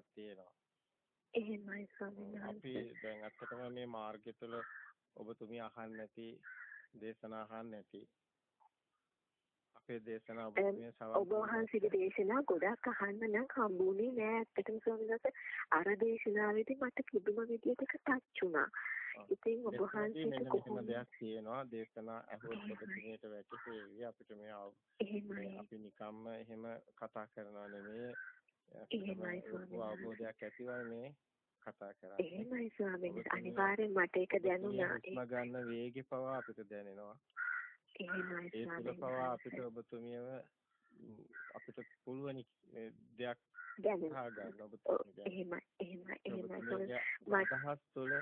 තියෙනවා. එහෙමයි ස්වාමීන් අපි දැන් අත්තටම මේ මාර්ගය තුළ ඔබතුමිය අහන්න නැති දේශනා අහන්න නැති අපේ දේශනා ඔබතුමිය ඔබ වහන්සේගේ දේශනා ගොඩක් අහන්න නම් හම්බුනේ නෑ. ඇත්තටම ස්වාමීන් වහන්සේ අර දේශනාවේදී මට කිදුම විදියට එක ටච් වුණා. ඉතින් ඔබ වහන්සේට කොහොමද? දෙයක් තියෙනවා. දේශනා අහුවත් ඔබතුමියට වැටහෙවි. අපිට මේ අපි නිකම්ම එහෙම කතා කරනවා නෙමෙයි එහෙමයි ස්වාමීනි අවබෝධයක් ඇතිවයි මේ කතා කරන්නේ. එහෙමයි ස්වාමීනි අනිවාර්යෙන් මට ඒක දැනුණා. හුස්ම ගන්න වේගෙ පවා අපිට දැනෙනවා. එහෙමයි ස්වාමීනි ඒක පවා අපිට ඔබතුමියව අපිට පුළුවන් දෙයක් දැනෙනවා ගන්න ඔබතුමිය එහෙමයි එහෙමයි එහෙමයි. මට තුළ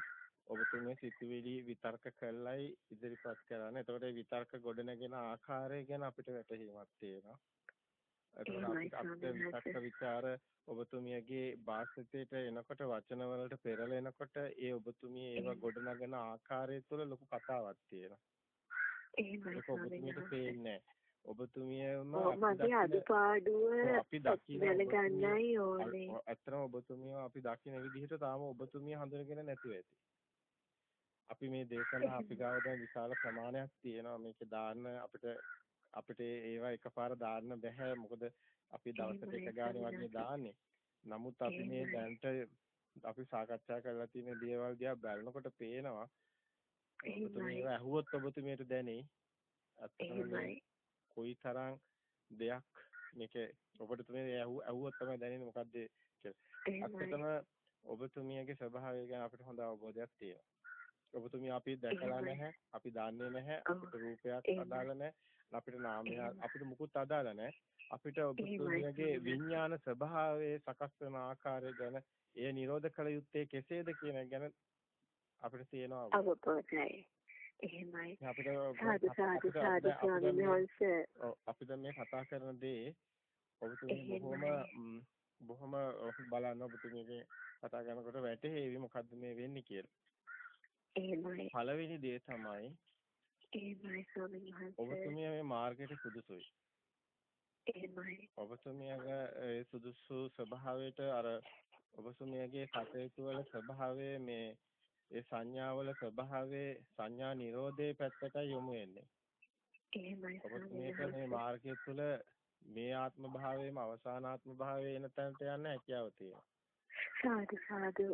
ඔබතුමිය සිතුවිලි විතර්ක කළයි ඉදිරිපත් කරන්නේ. එතකොට ඒ විතර්ක ගොඩනගෙන ආකාරය ගැන අපිට වැටහීමක් තියෙනවා. එතකොට අපිට විතක්ක ਵਿਚාර ඔබතුමියගේ වාසිතයට එනකොට වචන වලට පෙරලෙනකොට ඒ ඔබතුමිය ඒව ගොඩනගෙන ආකාරය තුළ ලොකු කතාවක් තියෙනවා. එහෙමයි ඔබතුමියට පේන්නේ ඔබතුමියම මගේ අඩුපාඩුව අපි දැනගන්නයි ඕනේ. ඇත්තටම ඔබතුමිය අපි දකින්න විදිහට තාම ඔබතුමිය හඳුනගෙන නැතුව ඇති. අපි මේ දේශනා අපි ගාව දැන් විශාල ප්‍රමාණයක් තියෙනවා මේක දාන්න අපිට අපිට ඒවා එකපාර දාන්න බෑ මොකද අපි දවසට එක ගානේ වගේ දාන්නේ. නමුත් අපි මේ දැන්ට අපි සාකච්ඡා කරලා තියෙන දේවල් දිහා බලනකොට පේනවා. ඔබතුමී ඒවා ඇහුවොත් ඔබතුමීට දැනේ. අත්‍යවශ්‍යයි කොයිතරම් දෙයක් මේක ඔබතුමී ඇහුවොත් තමයි දැනෙන්නේ මොකද්ද කියලා. අත්‍යවශ්‍යම ඔබතුමියගේ ස්වභාවය ගැන අපිට හොඳ අවබෝධයක් තියෙනවා. ඔබතුමිය අපි දැකලා නැහැ අපි දන්නේ නැහැ අපිට රූපයක් අදාළ නැහැ අපිට නාමය අපිට මුකුත් අදාළ නැහැ. අපිට ඔබතුමියගේ විඥාන ස්වභාවයේ සකස් වෙන ආකාරය ගැන එය නිරෝධ කළ යුත්තේ කෙසේද කියන ගැන අපිට තියෙනවා අවබෝධයයි එහෙමයි. අපිට සාදු සාදු ස්වාමීන් වහන්සේ. අපිට මේ කතා කරන දේ ඔබතුමිය බොහොම බොහොම බලන්න ඔබතුමියගේ කතා කරනකොට වැටහෙවි මොකද්ද මේ වෙන්නේ කියලා. එහෙමයි. පළවෙනි දේ තමයි එහෙමයි ස්වාමීන් වහන්සේ. ඔබතුමිය මේ මාර්ගයට සුදුසුයි. එහෙමයි. ඔබතුමියගේ ඒ සුදුසු ස්වභාවයට අර ඔබතුමියගේ කටයුතු වල ස්වභාවය මේ ඒ සංඥාවල ස්වභාවයේ සංඥා නිරෝධයේ පැත්තට යොමු වෙන්නේ. එහෙමයි. ඔබතුමියට මේ මාර්ගය තුළ මේ ආත්ම භාවයේම අවසානාත්ම භාවයේ එන තැනට යන්න හැකියාව තියෙනවා. සාදු සාදු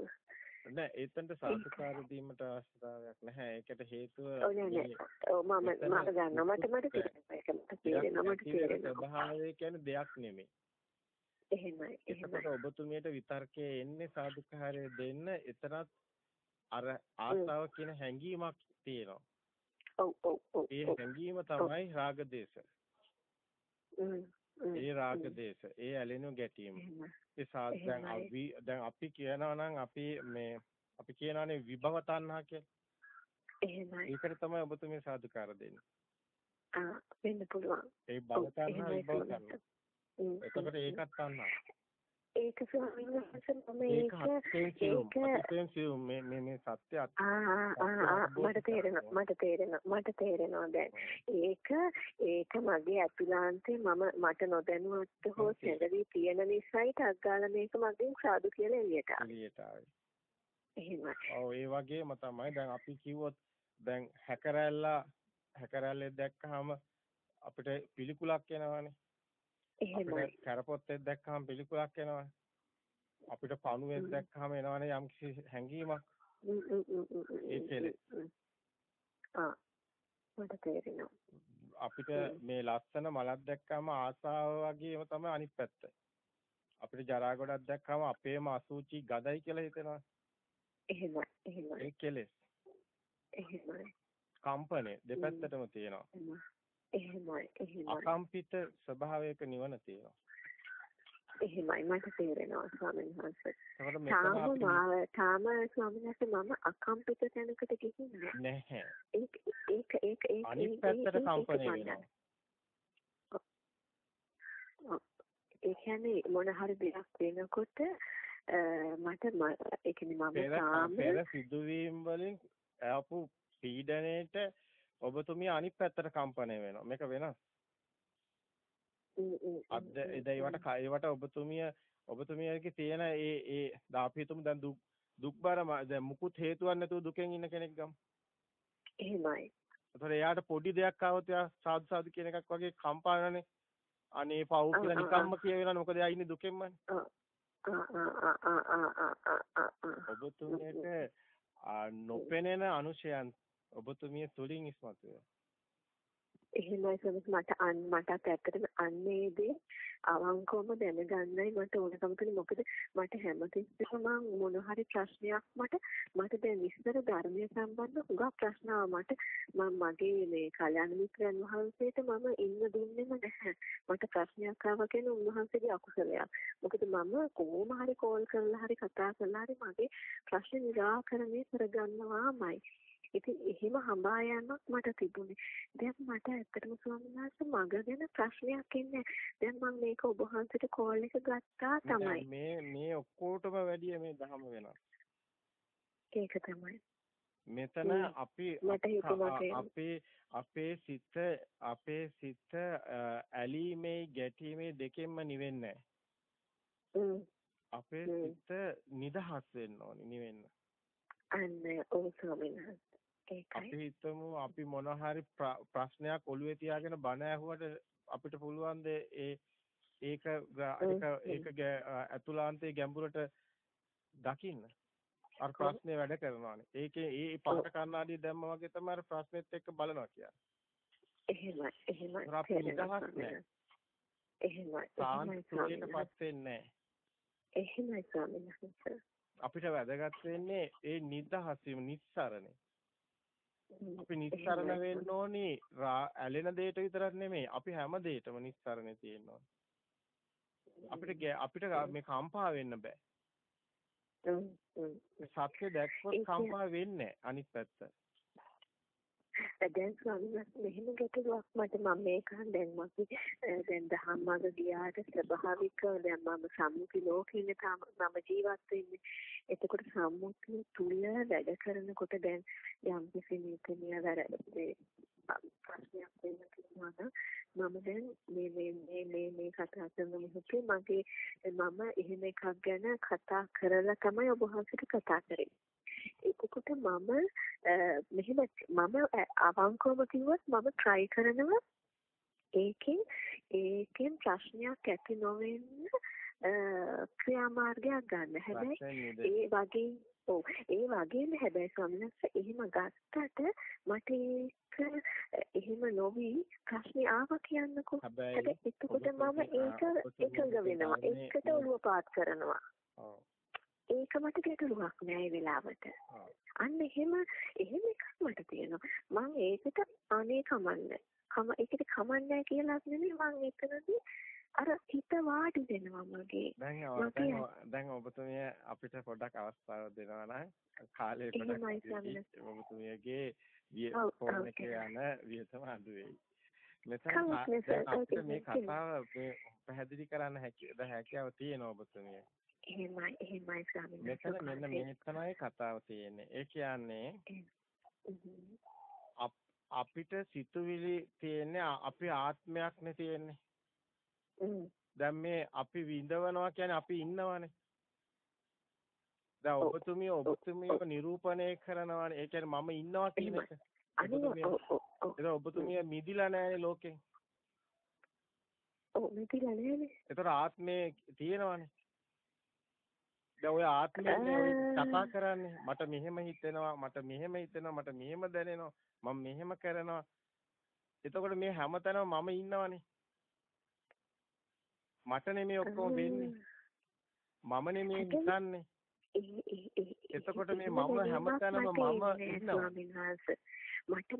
නෑ එතනට සාධකාර දීමට අවශ්‍යතාවයක් නැහැ. ඒකට හේතුව ඔව් මම මම ගන්නවා. මට මට තේරෙනවා. මට තේරෙනවා. ස්වභාවය කියන්නේ දෙයක් නෙමෙයි. එහෙමයි. එතකොට ඔබතුමියට විතර්කයේ එන්නේ සාධකාරය දෙන්න එතනත් අර ආසාව කියන හැඟීමක් තියෙනවා. ඔව් ඔව් ඔව්. ඒ හැඟීම තමයි රාග දේශ. ඒ රාග දේශ. ඒ ඇලෙනු ගැටීම. ඒ දැන් අපි දැන් අපි කියනවා නම් අපි මේ අපි කියනවානේ විභව තණ්හා කියලා. එහෙමයි. ඒකට තමයි ඔබතුමී සාදුකාර දෙන්නේ. ආ වෙන්න පුළුවන්. ඒ භව තණ්හා විභව තණ්හා. එතකොට ඒකත් තණ්හා. ඒක ස්වාමීන් වහන්සේ මම ඒක ඒක මේ මේ මේ සත්‍ය මට තේරෙනවා මට තේරෙනවා මට තේරෙනවා දැන්. ඒක ඒක මගේ අතුලාන්තේ මම මට නොදැනුවත් හෝ සැලවි තියෙන නිසායි ටග්ගාලා මේක මගෙන් සාදු කියලා එළියට එළියට ආවේ. ඔව් ඒ වගේම තමයි දැන් අපි කිව්වොත් දැන් හැකරැල්ලා හැකරැල්ලේ දැක්කහම අපිට පිළිකුලක් එනවනේ එහෙමයි. කරපොත්තෙක් දැක්කම පිළිකුලක් එනවා. අපිට පණුවෙක් දැක්කම එනවනේ යම් කිසි හැඟීමක්. ඒ කෙලෙස්. ආ මට තේරෙනවා. අපිට මේ ලස්සන මලක් දැක්කම ආසාව වගේම තමයි අනිත් පැත්ත. අපිට ජරා ගොඩක් දැක්කම අපේම අසුචි ගදයි කියලා හිතෙනවා. එහෙමයි. එහෙමයි. ඒ කෙලෙස්. එහෙමයි. කම්පණය දෙපැත්තටම තියෙනවා. එහෙමයි එහෙමයි අකම්පිත ස්වභාවයක නිවන තියෙනවා එහෙමයි මට තේරෙනවා ස්වාමීන් වහන්සේ. තාම මාව තාම ස්වාමීන් වහන්සේ මම අකම්පිත තැනකට ගිහින් නැහැ. ඒක ඒක ඒක ඒක අනිත් පැත්තට කම්පණය වෙනවා. ඒ කියන්නේ මොන හරි දෙයක් වෙනකොට මට ඒ කියන්නේ මම තාම පෙර සිදුවීම් වලින් ආපු පීඩණයට ඔබතුමිය අනිත් පැත්තට කම්පණය වෙනවා. මේක වෙනස්. අද ඒවට ඒවට ඔබතුමිය ඔබතුමියගේ තියෙන ඒ ඒ අපි හිතමු දැන් දුක් දුක්බර දැන් මුකුත් හේතුවක් නැතුව දුකෙන් ඉන්න කෙනෙක් ගමු. එහෙමයි. ඒතකොට එයාට පොඩි දෙයක් ආවොත් එයා සාදු සාදු කියන එකක් වගේ කම්පා වෙනනේ. අනේ පව් කියලා නිකම්ම කියවෙනවනේ මොකද එයා ඉන්නේ දුකෙන්මනේ. ඔබතුමියට නොපෙනෙන අනුශයන් ඔබතුමිය තුලින් ඉස්මතු වෙනවා. එහෙමයි සමස් මට අන් මටත් ඇත්තටම අන්නේ දේ අවංකවම දැනගන්නයි මට ඕනකම තියෙන්නේ මොකද මට හැමතිස්සෙම මං මොන හරි ප්‍රශ්නයක් මට මට දැන් විස්තර ධර්මයේ සම්බන්ධ හුඟක් ප්‍රශ්න මට මම මගේ මේ කල්‍යාණ මිත්‍රයන් වහන්සේට මම ඉන්න දුන්නේම නැහැ. මට ප්‍රශ්නයක් ආවා කියන උන්වහන්සේගේ අකුසලයක්. මොකද මම කොහොම හරි කෝල් කරලා හරි කතා කරලා හරි මගේ ප්‍රශ්න निराකරණය කරගන්නවාමයි. ඉතින් එහෙම හඹා යන්නක් මට තිබුණේ. දැන් මට ඇත්තටම ස්වාමීන් වහන්සේ මග ගැන ප්‍රශ්නයක් ඉන්නේ. දැන් මම මේක ඔබ වහන්සේට කෝල් එක ගත්තා තමයි. මේ මේ ඔක්කොටම වැඩිය මේ දහම වෙනවා. ඒක තමයි. මෙතන අපි අපේ අපේ සිත අපේ සිත ඇලීමේ ගැටීමේ දෙකෙන්ම නිවෙන්නේ අපේ සිත නිදහස් වෙන්න ඕනි නිවෙන්න. අන්න ඔව් ස්වාමීන් වහන්සේ. අපි හිතමු අපි මොන හරි ප්‍රශ්නයක් ඔළුවේ තියාගෙන බණ ඇහුවට අපිට පුළුවන් ඒ ඒක ඒක ඒක අතුලාන්තයේ ගැඹුරට දකින්න. අර ප්‍රශ්නේ වැඩ කරනවානේ. ඒකේ ඒ පාට කන්නාඩිය දැම්ම වගේ තමයි අර ප්‍රශ්නෙත් එක්ක බලනවා කියන්නේ. එහෙමයි එහෙමයි. අපි නිදහස් නැහැ. එහෙමයි. සාන්තියටපත් වෙන්නේ නැහැ. එහෙමයි ස්වාමීන් වහන්සේ. අපිට වැදගත් වෙන්නේ ඒ නිදහස නිස්සරණේ. අපි නිස්සරණ වෙන්න ඕනි ඇලෙන දෙයට විතරක් නෙමෙයි අපි හැම දෙයකම නිස්සරණේ තියෙන්න ඕනි. අපිට අපිට මේ කම්පා වෙන්න බෑ. සත්‍ය දැක්කොත් කම්පා වෙන්නේ අනිත් පැත්ත. දැන් ස්වාමීන් වහන්සේ මෙහෙම ගැටලුවක් මට මම මේක දැන් මගේ දැන් දහම්මග ගියාට ස්වභාවික දැන් මම සම්මුති ලෝකෙින් තාම මම ජීවත් වෙන්නේ. එතකොට සම්මුතිය තුල වැඩ කරනකොට දැන් යම් කිසි නීතිය වැරදි ප්‍රශ්නයක් වෙන්න පුළුවන් මම දැන් මේ මේ මේ මේ මේ කතා කරන මොහොතේ මගේ මම එහෙම එකක් ගැන කතා කරලා තමයි ඔබ වහන්සේට කතා කරේ. එතකොට මම මෙහෙම මම අවංකවම කිව්වොත් මම try කරනවා ඒකෙන් ඒකෙන් ප්‍රශ්නයක් ඇති නොවෙන්න ක්‍රියාමාර්ගයක් ගන්න. හැබැයි ඒ වගේ ඔව් ඒ වගේම හැබැයි ස්වාමීන් එහෙම ගත්තට මට ඒක එහෙම නොවි ප්‍රශ්නේ ආවා කියන්නකෝ. හැබැයි එතකොට මම ඒක එකඟ වෙනවා. ඒකට ඔළුව පාත් කරනවා. ඒක මට ගැටලුවක් නෑ වෙලාවට. අන්න එහෙම එහෙම එකක් මට තියෙනවා. මම ඒකට අනේ කමන්නේ. කම ඒකට කමන්නේ කියලා නෙමෙයි මම එතනදී අර හිත වාඩි වෙනවා මගේ. දැන් දැන් ඔබතුමිය අපිට පොඩ්ඩක් අවස්ථාවක් දෙනවා නම් කාලේ පොඩ්ඩක් ඔබතුමියගේ ෆෝන් එකේ යන වියතම අඩු වෙයි. මෙතන මේ කතාව පැහැදිලි කරන්න හැකියාව තියෙනවා ඔබතුමිය. එහෙමයි එහෙමයි ස්වාමීන් මෙතන මෙන්න මේ තමයි කතාව තියෙන්නේ. ඒ කියන්නේ අපිට සිතුවිලි තියෙන්නේ අපේ ආත්මයක් නේ තියෙන්නේ. දැන් මේ අපි විඳවනවා කියන්නේ අපි ඉන්නවනේ. දැන් ඔබතුමිය ඔබතුමියව නිරූපණය කරනවානේ. ඒ කියන්නේ මම ඉන්නවා කියන එක. ඒක ඔබතුමිය මිදිලා නැහැනේ ලෝකෙන්. ඔව් මිදිලා නැහැනේ. ඒතර ආත්මේ තියෙනවානේ. දැන් ඔය ආත්මයනේ කතා කරන්නේ. මට මෙහෙම හිතෙනවා මට මෙහෙම හිතෙනවා මට මෙහෙම දැනෙනවා මම මෙහෙම කරනවා. එතකොට මේ හැමතැනම මම ඉන්නවනේ. මට නෙමෙයි ඔක්කොම වෙන්නේ. මම නෙමෙයි හිතන්නේ එතකොට මේ මම හැමතැනම මම ඉන්නවා. මට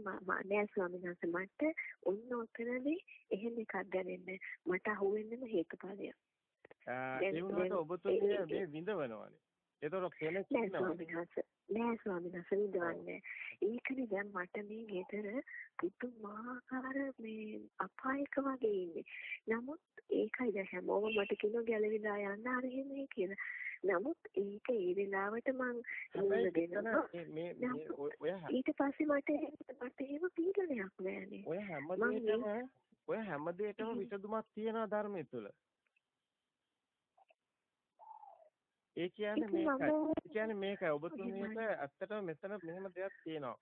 නෑ ස්වාමීන් වහන්සේ. මට ඔන්න ඔතනදී එහෙම එකක් දැනෙන්නේ. මට අහුවෙන්නම හේතුඵලයක් ඒ වුණාට ඔබතුමිය මේ විඳවනවානේ. ඒතකොට කෙනෙක් ඉන්නවා. නෑ ස්වාමීන් වහන්සේ විඳවන්නේ. ඒකනේ දැන් මට මේ ගෙදර පුදුමාකාර මේ අපායක වගේ ඉන්නේ. නමුත් ඒකයි දැන් හැමෝම මට කියන ගැලවිලා යන්න අර එහෙමයි කියලා. නමුත් ඒක ඒ වෙලාවට මං නූල දෙනවා. ඊට පස්සේ මට මට එහෙම පීඩනයක් නෑනේ. ඔය හැම දෙයකම ඔය හැම දෙයකම විසඳුමක් තියෙනවා ධර්මයේ තුල. ඒ කියන්නේ මේකයි. ඒ කියන්නේ මේකයි. ඔබතුමියට ඇත්තටම මෙතන මෙහෙම දෙයක් තියෙනවා.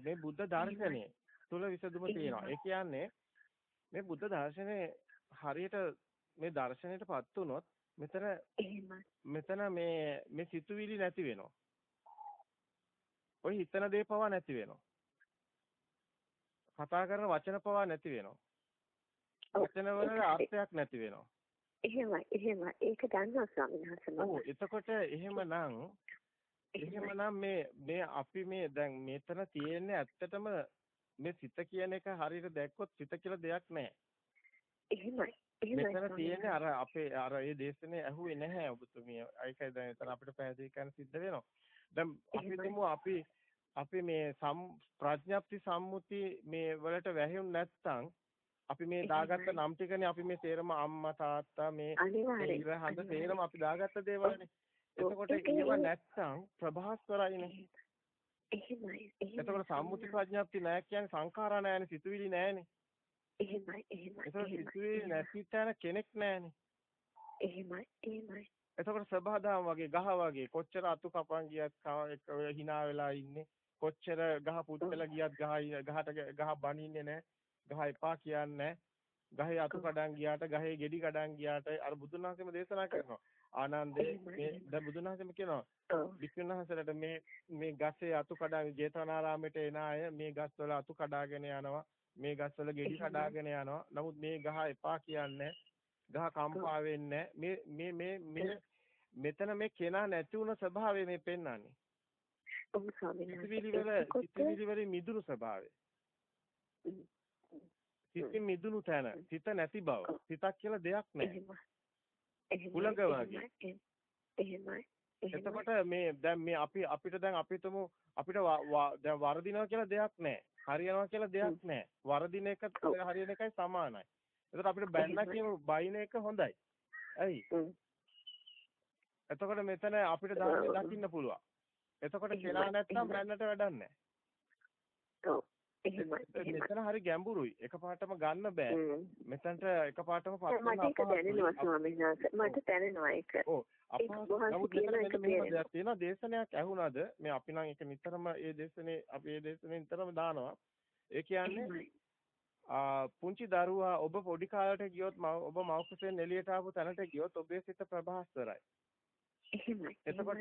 මේ බුද්ධ දර්ශනය තුල විසඳුම තියෙනවා. ඒ කියන්නේ මේ බුද්ධ දර්ශනේ හරියට මේ දර්ශනයටපත් වුණොත් මෙතන. මෙතන මේ මේ සිතුවිලි නැති වෙනවා. ඔය හිතන දේ පවා නැති වෙනවා. කතා කරන වචන පවා නැති වෙනවා. වචන වල අර්ථයක් නැති වෙනවා. එහෙමයි එහෙමයි ඒක දන්නවා ස්වාමීන් වහන්සේ මම. ඔව් එතකොට එහෙමනම් එහෙමනම් මේ මේ අපි මේ දැන් මෙතන තියෙන්නේ ඇත්තටම මේ සිත කියන එක හරියට දැක්කොත් සිත කියලා දෙයක් නැහැ. එහෙමයි මෙතන තියෙන්නේ අර අපේ අර ඒ දේශනේ ඇහුවේ නැහැ ඔබතුමිය. ඒකයි දැන් එතන අපිට පැහැදිලි කරන්න සිද්ධ වෙනවා. දැන් අපි අපි අපි මේ ප්‍රඥප්ති සම්මුති මේ වලට වැහෙුන් නැත්තම් අපි මේ දාගත්ත. නම් ටිකනේ අපි මේ සේරම අම්මා තාත්තා මේ ඉර හඳ. සේරම අපි දාගත්ත දේවල්නේ. එතකොට ඒක ඒව නැත්තම් ප්‍රභාස්වරයිනේ. එහෙමයි එතකොට සම්මුති ප්‍රඥප්ති නැහැ කියන්නේ සංඛාරා නැහැනේ සිතුවිලි නැහැනේ. එහෙමයි එහෙමයි එහෙමයි, සිතුවිලි නැති තැන කෙනෙක් නැහැනේ. එහෙමයි එහෙමයි එතකොට සබහාදාම වගේ ගහ වගේ කොච්චර අතු කපන් ගියත් එක hina වෙලා ඉන්නේ. කොච්චර ගහ පුච්චලා ගියත් ගහ ගහට ගහ බනින්නේ නැහැ. ගහ එපා කියන්නේ. ගහේ අතු. කඩන් ගියාට ගහේ ගෙඩි කඩන් ගියාට අර බුදුන් වහන්සේම දේශනා කරනවා. ආනන්දේ මේ. දැන් බුදුන් වහන්සේම කියනවා ඔව් වික්‍රම වහන්සේලාට මේ මේ ගසේ අතු කඩාගෙන ජේතවනාරාමයට එන අය මේ ගස්වල අතු කඩාගෙන යනවා. මේ ගස්වල ගෙඩි. කඩාගෙන යනවා. නමුත් මේ ගහ එපා කියන්නේ ගහ කම්පා වෙන්නේ මේ මේ මේ මේ මෙතන මේ කෙනා නැති වුණ ස්වභාවය මේ පෙන්වන්නේ. ඔව් ස්වාමීන් වහන්සේ වල එතකොට- සිතිවිලි වල මිදුණු ස්වභාවය. සිතින් මිදුණු තැන, සිත නැති බව. සිතක් කියලා දෙයක් නැහැ. හුලඟ වගේ. එහෙමයි, එතකොට මේ දැන් මේ අපි අපිට දැන් අපි හිතමු අපිට දැන් වරදිනවා කියලා දෙයක් නැහැ. හරියනවා කියලා දෙයක් නැහැ. වරදින එක. හරියන එකයි සමානයි. එතකොට අපිට බැන්නා. කියන බයින එක හොඳයි. ඇයි? එතකොට මෙතන අපිට. දකින්න පුළුවන්. එතකොට නැත්තම් එහෙමයි. බැන්නට වැඩක් නැහැ. මෙතන හරි ගැඹුරුයි. එකපාරටම ගන්න බෑ. මෙතනට එකපාරටම පත් මට දැනෙනවා ස්වාමීන් වහන්සේ. මට දැනෙනවා ඒක. ඔව්. අපහසු. තියෙනවා. දේශනයක් ඇහුණාද? මේ අපි නම් ඒක නිතරම ඒ දේශනේ අපි ඒ දේශනේ නිතරම දානවා. ඒ කියන්නේ පුංචි දරුවා ඔබ පොඩි කාලයට ගියොත් ඔබ මව් කුසෙන් එළියට ආපු තැනට ගියොත් ඔබේ සිත ප්‍රභාස්වරයි එහෙමයි එතකොට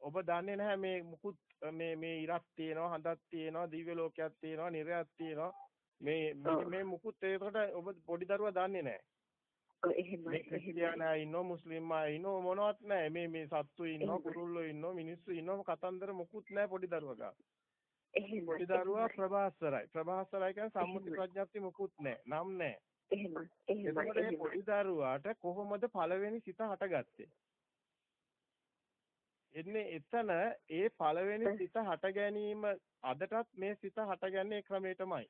ඔබ දන්නේ නැහැ මේ මුකුත් මේ මේ ඉරක් තියෙනවා හඳක් තියෙනවා දිව්‍ය ලෝකයක් තියෙනවා නිර්යයක් තියෙනවා. මේ මේ- මුකුත් ඒකට ඔබ පොඩි දරුවා දන්නේ නැහැ. එහෙමයි ක්‍රිස්තියානි ඉන්නෝ මුස්ලිම් අය ඉන්නෝ මොනවත් නැහැ. මේ මේ සත්තු ඉන්නෝ. කුරුල්ලෝ ඉන්නෝ මිනිස්සු ඉන්නෝ කතන්දර මුකුත් නැහැ පොඩි දරුවා ගා පොඩි දරුවා ප්‍රභාස්වරයි. ප්‍රභාස්වරයි කියන්නේ සම්මුති. ප්‍රඥාප්ති මුකුත් නැහැ. නම් නැහැ. එහෙමයි එහෙමයි. පොඩි දරුවාට කොහොමද පළවෙනි සිත හටගත්තේ එන්නේ එතන ඒ පළවෙනි සිත හට ගැනීම අදටත් මේ සිත හටගන්නේ ක්‍රමයටමයි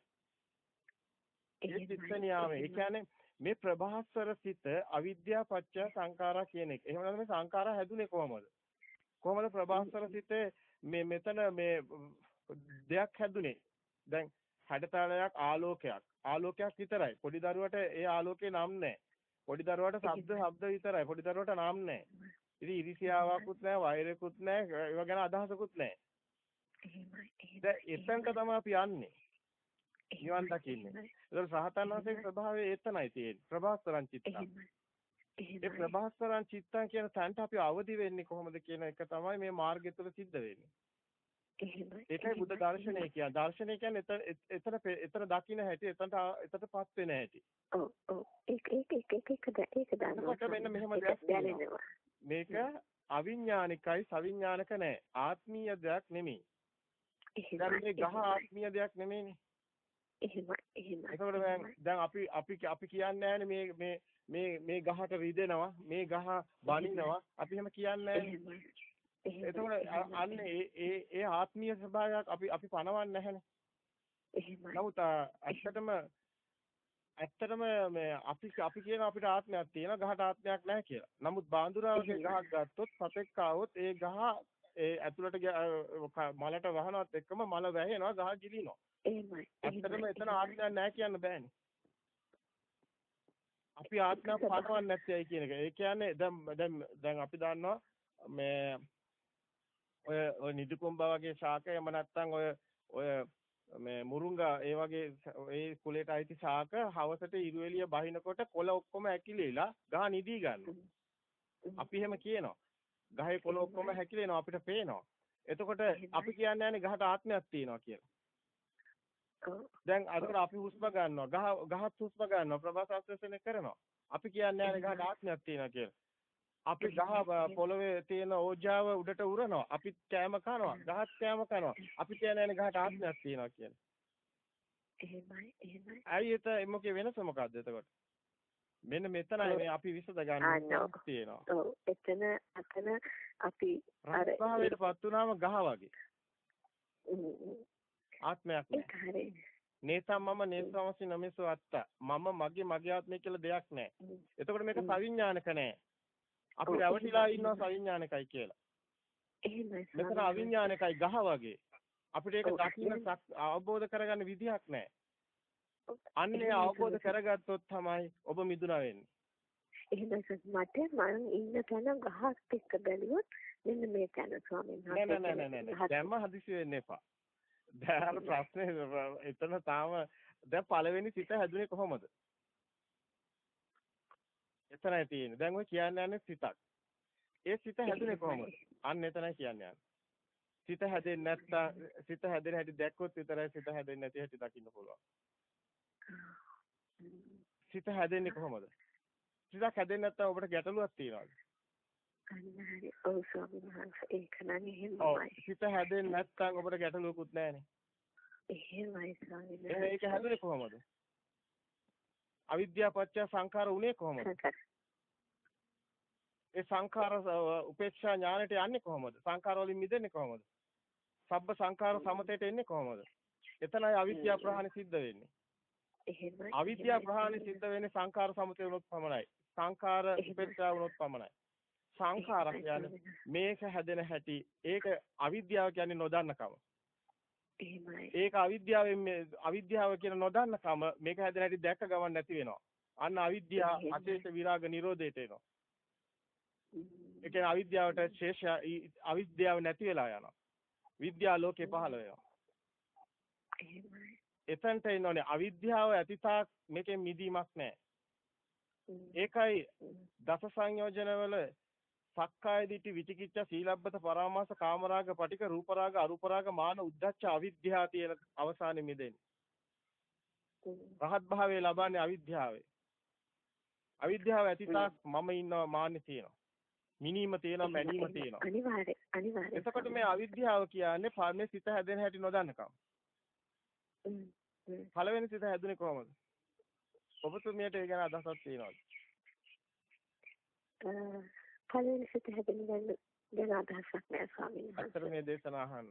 ඒ චිත්ත නියාමයේ. ඒ කියන්නේ මේ ප්‍රභාස්වර සිත අවිද්‍යා පත්‍ය සංඛාරා කියන එක. එහෙම නැත්නම් මේ සංඛාරා හැදුනේ කොහමද? කොහමද ප්‍රභාස්වර සිතේ මේ මෙතන මේ දෙයක් හැදුනේ? දැන් හැඩතලයක් ආලෝකයක්. ආලෝකයක් විතරයි. පොඩි දරුවට ඒ ආලෝකේ නම් නැහැ. පොඩි දරුවට ශබ්ද ශබ්ද විතරයි. පොඩි දරුවට නම් නැහැ. ඉතින් ඉරිසියාවකුත් නැහැ, වෛරයකුත් නැහැ, ඒව ගැන අදහසකුත් නැහැ. එහෙමයි දැන් තමයි අපි යන්නේ. නිවන් දකින්නේ. ඒක සහතන් වහන්සේගේ ස්වභාවය එතනයි තියෙන්නේ. ප්‍රභාස්වරං චිත්තං. ඒ ප්‍රභාස්වරං චිත්තං කියන තැනට අපි අවදි වෙන්නේ කොහොමද කියන එක තමයි මේ මාර්ගය තුළ සිද්ධ වෙන්නේ. ඒකයි බුද්ධ දර්ශනය කියන්නේ. දර්ශනය කියන්නේ එතන එතන දකින්න හැටි, එතනට එතනටපත් වෙන හැටි. ඔව් ඔව් ඒක ඒක ඒක ඒක ඒක දන්නවා මෙන්න මෙහෙම දෙයක්. දැනෙනවා මේක අවිඥානිකයි, සවිඥානික නෑ. ආත්මීය දෙයක් නෙමෙයි. දැන් මේ ගහ ආත්මීය දෙයක් නෙමෙයිනේ. එහෙමයි එහෙමයි එතකොට දැන් අපි අපි අපි කියන්නේ නැහැනේ මේ මේ මේ මේ ගහට රිදෙනවා, මේ ගහ බනිනවා. අපි එහෙම කියන්නේ නැහැ. එතකොට අන්න ඒ ඒ ඒ ආත්මීය ස්වභාවයක් අපි අපි පනවන්නේ නැහැනේ. එහෙමයි නමුත් ඇත්තටම ඇත්තටම මේ අපි අපි කියන අපිට ආත්මයක් තියෙනවා ගහට ආත්මයක් නැහැ කියලා. නමුත් බාඳුරාවගේ ගහක් ගත්තොත් සතෙක් ආවොත් ඒ ගහ ඒ ඇතුළට මලට වහනවත් එක්කම මල වැහෙනවා ගහ ගිලිනවා. එහෙමයි ඇත්තටම එතන ආත්මයක් නැහැ කියන්න බෑනේ. අපි ආත්මයක් පනවන්නේ නැත්තේ කියන එක. ඒ කියන්නේ දැන් දැන් දැන් අපි දන්නවා මේ ඔය ඔය නිදුකුම්බා වගේ ශාක එහෙම නැත්නම් ඔය ඔය මේ මුරුංගා ඒ වගේ ඒ කුලයට අයිති ශාක හවසට ඉරු එළිය බහිනකොට කොළ ඔක්කොම ඇකිලිලා ගහ නිදි ගන්නවා. අපි එහෙම කියනවා. ගහේ කොළ ඔක්කොම හැකිලෙනවා අපිට පේනවා. එතකොට අපි කියන්නේ නැහැ ගහට ආත්මයක් තියෙනවා කියලා. දැන් අදට අපි හුස්ම ගන්නවා. ගහ ගහත් හුස්ම ගන්නවා. ප්‍රභාසස්ත්‍රසනේ කරනවා. අපි කියන්නේ නැහැ ගහට ආත්මයක් තියෙනවා කියලා. අපි ගහ පොළවේ තියෙන ඕජාව උඩට උරනවා. අපි කෑම කනවා. ගහත් කෑම කනවා. අපි කියන්නේ නැහැ ගහට ආත්මයක් තියෙනවා කියලා. එහෙමයි එහෙමයි. ඇයි ඒත මොකේ වෙනස මොකද්ද එතකොට? මෙන්න මෙතනයි මේ අපි විසඳ ගන්න තියෙනවා. ඔව් එතන අතන අපි අර රහස්භාවයටපත් වුණාම ගහ වගේ. ආත්මයක් නෑ. නේතම් මම නේසමසි නමසු අත්ත. මම මගේ මගේ ආත්මය කියලා දෙයක් නෑ. එතකොට මේක සවිඥානික නෑ. අපි රැවටිලා ඉන්නවා සවිඥානිකයි කියලා. එහෙමයි. මෙතන අවිඥානිකයි ගහ වගේ. අපිට ඒක දකින්න අවබෝධ කරගන්න විදිහක් නෑ. අන්නේ අවබෝධ කරගත්තොත් තමයි ඔබ මිදුණා වෙන්නේ. එහෙනම් මට මම ඉන්න තැන ගහක් එක්ක බැලුවොත් මෙන්න මේ තැන ස්වාමීන් වහන්සේ නෑ නෑ නෑ නෑ දැම්ම හදිසි වෙන්න එපා. දැන් ප්‍රශ්නේ එතන තාම දැන් පළවෙනි සිත හැදුනේ කොහොමද? එතනයි තියෙන්නේ. දැන් ඔය කියන්න යන්නේ සිතක්. ඒ සිත හැදුනේ කොහොමද? අන්න එතනයි කියන්නේ. සිත හැදෙන්නේ නැත්තම් සිත හැදෙන හැටි දැක්කොත් විතරයි සිත හැදෙන්නේ නැති හැටි දකින්න පුළුවන්. සිත හැදෙන්නේ කොහොමද? සිතක් හැදෙන්නේ නැත්නම් ඔබට ගැටලුවක් තියෙනවද? ඔව් ස්වාමීන් වහන්සේ ඒක නම් එහෙමයි. සිත හැදෙන්නේ නැත්නම් ඔබට ගැටලුවකුත් නැහැනේ. එහෙමයි ස්වාමීන් වහන්සේ. ඒක හැදුනේ කොහොමද? අවිද්‍යාව පත්‍ය සංඛාර උනේ කොහොමද? ඒ සංඛාර උපේක්ෂා ඥානයට යන්නේ කොහොමද? සංඛාර වලින් මිදෙන්නේ කොහොමද? සබ්බ සංඛාර සමතේට එන්නේ කොහොමද? එතනයි අවිද්‍යාව ප්‍රහාණය සිද්ධ වෙන්නේ. එහෙමයි. අවිද්‍යාව ප්‍රහාණය සිද්ධ වෙන්නේ සංඛාර සමතේ වුණොත් පමණයි. සංඛාර උපේක්ෂා වුණොත් පමණයි. සංඛාර කියන්නේ මේක හැදෙන හැටි ඒක අවිද්‍යාව කියන්නේ නොදන්නකම. එහෙමයි. ඒක අවිද්‍යාවෙන් මේ අවිද්‍යාව කියන නොදන්නකම මේක හැදෙන හැටි දැක්ක ගමන් නැති වෙනවා. අන්න අවිද්‍යාව අශේෂ විරාග නිරෝධයට එනවා. ඒ කියන්නේ අවිද්‍යාවට ශේෂ අවිද්‍යාව නැති වෙලා යනවා. විද්‍යා ලෝකේ පහළ වෙනවා. එතනට එනෝනේ අවිද්‍යාව ඇතිතාක් මේකෙන් මිදීමක් නැහැ. ඒකයි දස සංයෝජනවල සක්කාය දිට්ඨි විචිකිච්ඡා සීලබ්බත පරාමාස කාමරාග පටික රූපරාග අරූපරාග මාන උද්ධච්ච අවිද්‍යාව තියෙන අවසානෙ මිදෙන්නේ. රහත් භාවයේ ලබන්නේ අවිද්‍යාවේ. අවිද්‍යාව ඇතිතාක් මම ඉන්නවා මාන්නේ තියෙනවා. මිනීම තියෙනවා මැනීම තියෙනවා. අනිවාර්ය අනිවාර්ය. එතකොට මේ අවිද්‍යාව කියන්නේ පරමේ සිත හැදෙන හැටි නොදන්නකම. පළවෙනි සිත හැදුනේ කොහොමද? ඔබතුමියට ඒ ගැන අදහසක් තියෙනවද? පළවෙනි සිත හැදෙන ගැන අදහසක් නැහැ ස්වාමීන් වහන්සේ. අතර මේ දේශනා අහන්න.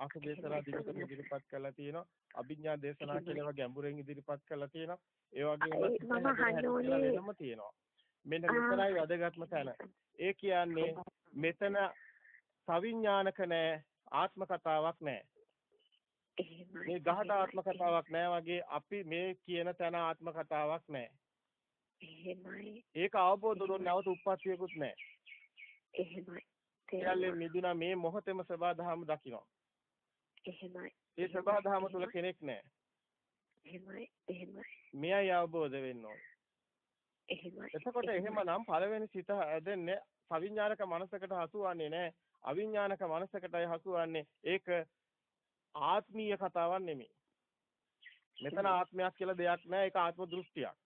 අසු දේශනා දිගටම ඉදිරිපත් කරලා තියෙනවා. අභිඥා දේශනා කියලා ගැඹුරෙන් ඉදිරිපත් කරලා තියෙනවා. ඒ වගේම මම අහන්න තියෙනවා. මෙන්න මෙතනයි වැදගත්ම තැන. ඒ කියන්නේ මෙතන සවිඥානික නෑ ආත්ම කතාවක් නෑ. මේ ගහට ආත්ම කතාවක් නෑ වගේ අපි මේ කියන තැන ආත්ම කතාවක් නෑ. එහෙමයි. ඒක අවබෝධ වුණොත් නැවත උප්පත්තියකුත් නෑ. එහෙමයි. සියල්ලේ මිදුණා මේ මොහොතේම සබා දහම දකිනවා. එහෙමයි. ඒ සබා දහම තුල කෙනෙක් නෑ. එහෙමයි. එහෙමයි. මෙයයි අවබෝධ වෙන්න ඕනේ. එහෙමයි. එතකොට එහෙමනම් පළවෙනි සිත හැදෙන්නේ සවිඥානික මනසකට හසුවන්නේ නැහැ. අවිඥානික මනසකටයි හසුවන්නේ. ඒක ආත්මීය කතාවක් නෙමෙයි. මෙතන ආත්මයක් කියලා දෙයක් නැහැ. ඒක ආත්ම දෘෂ්ටියක්.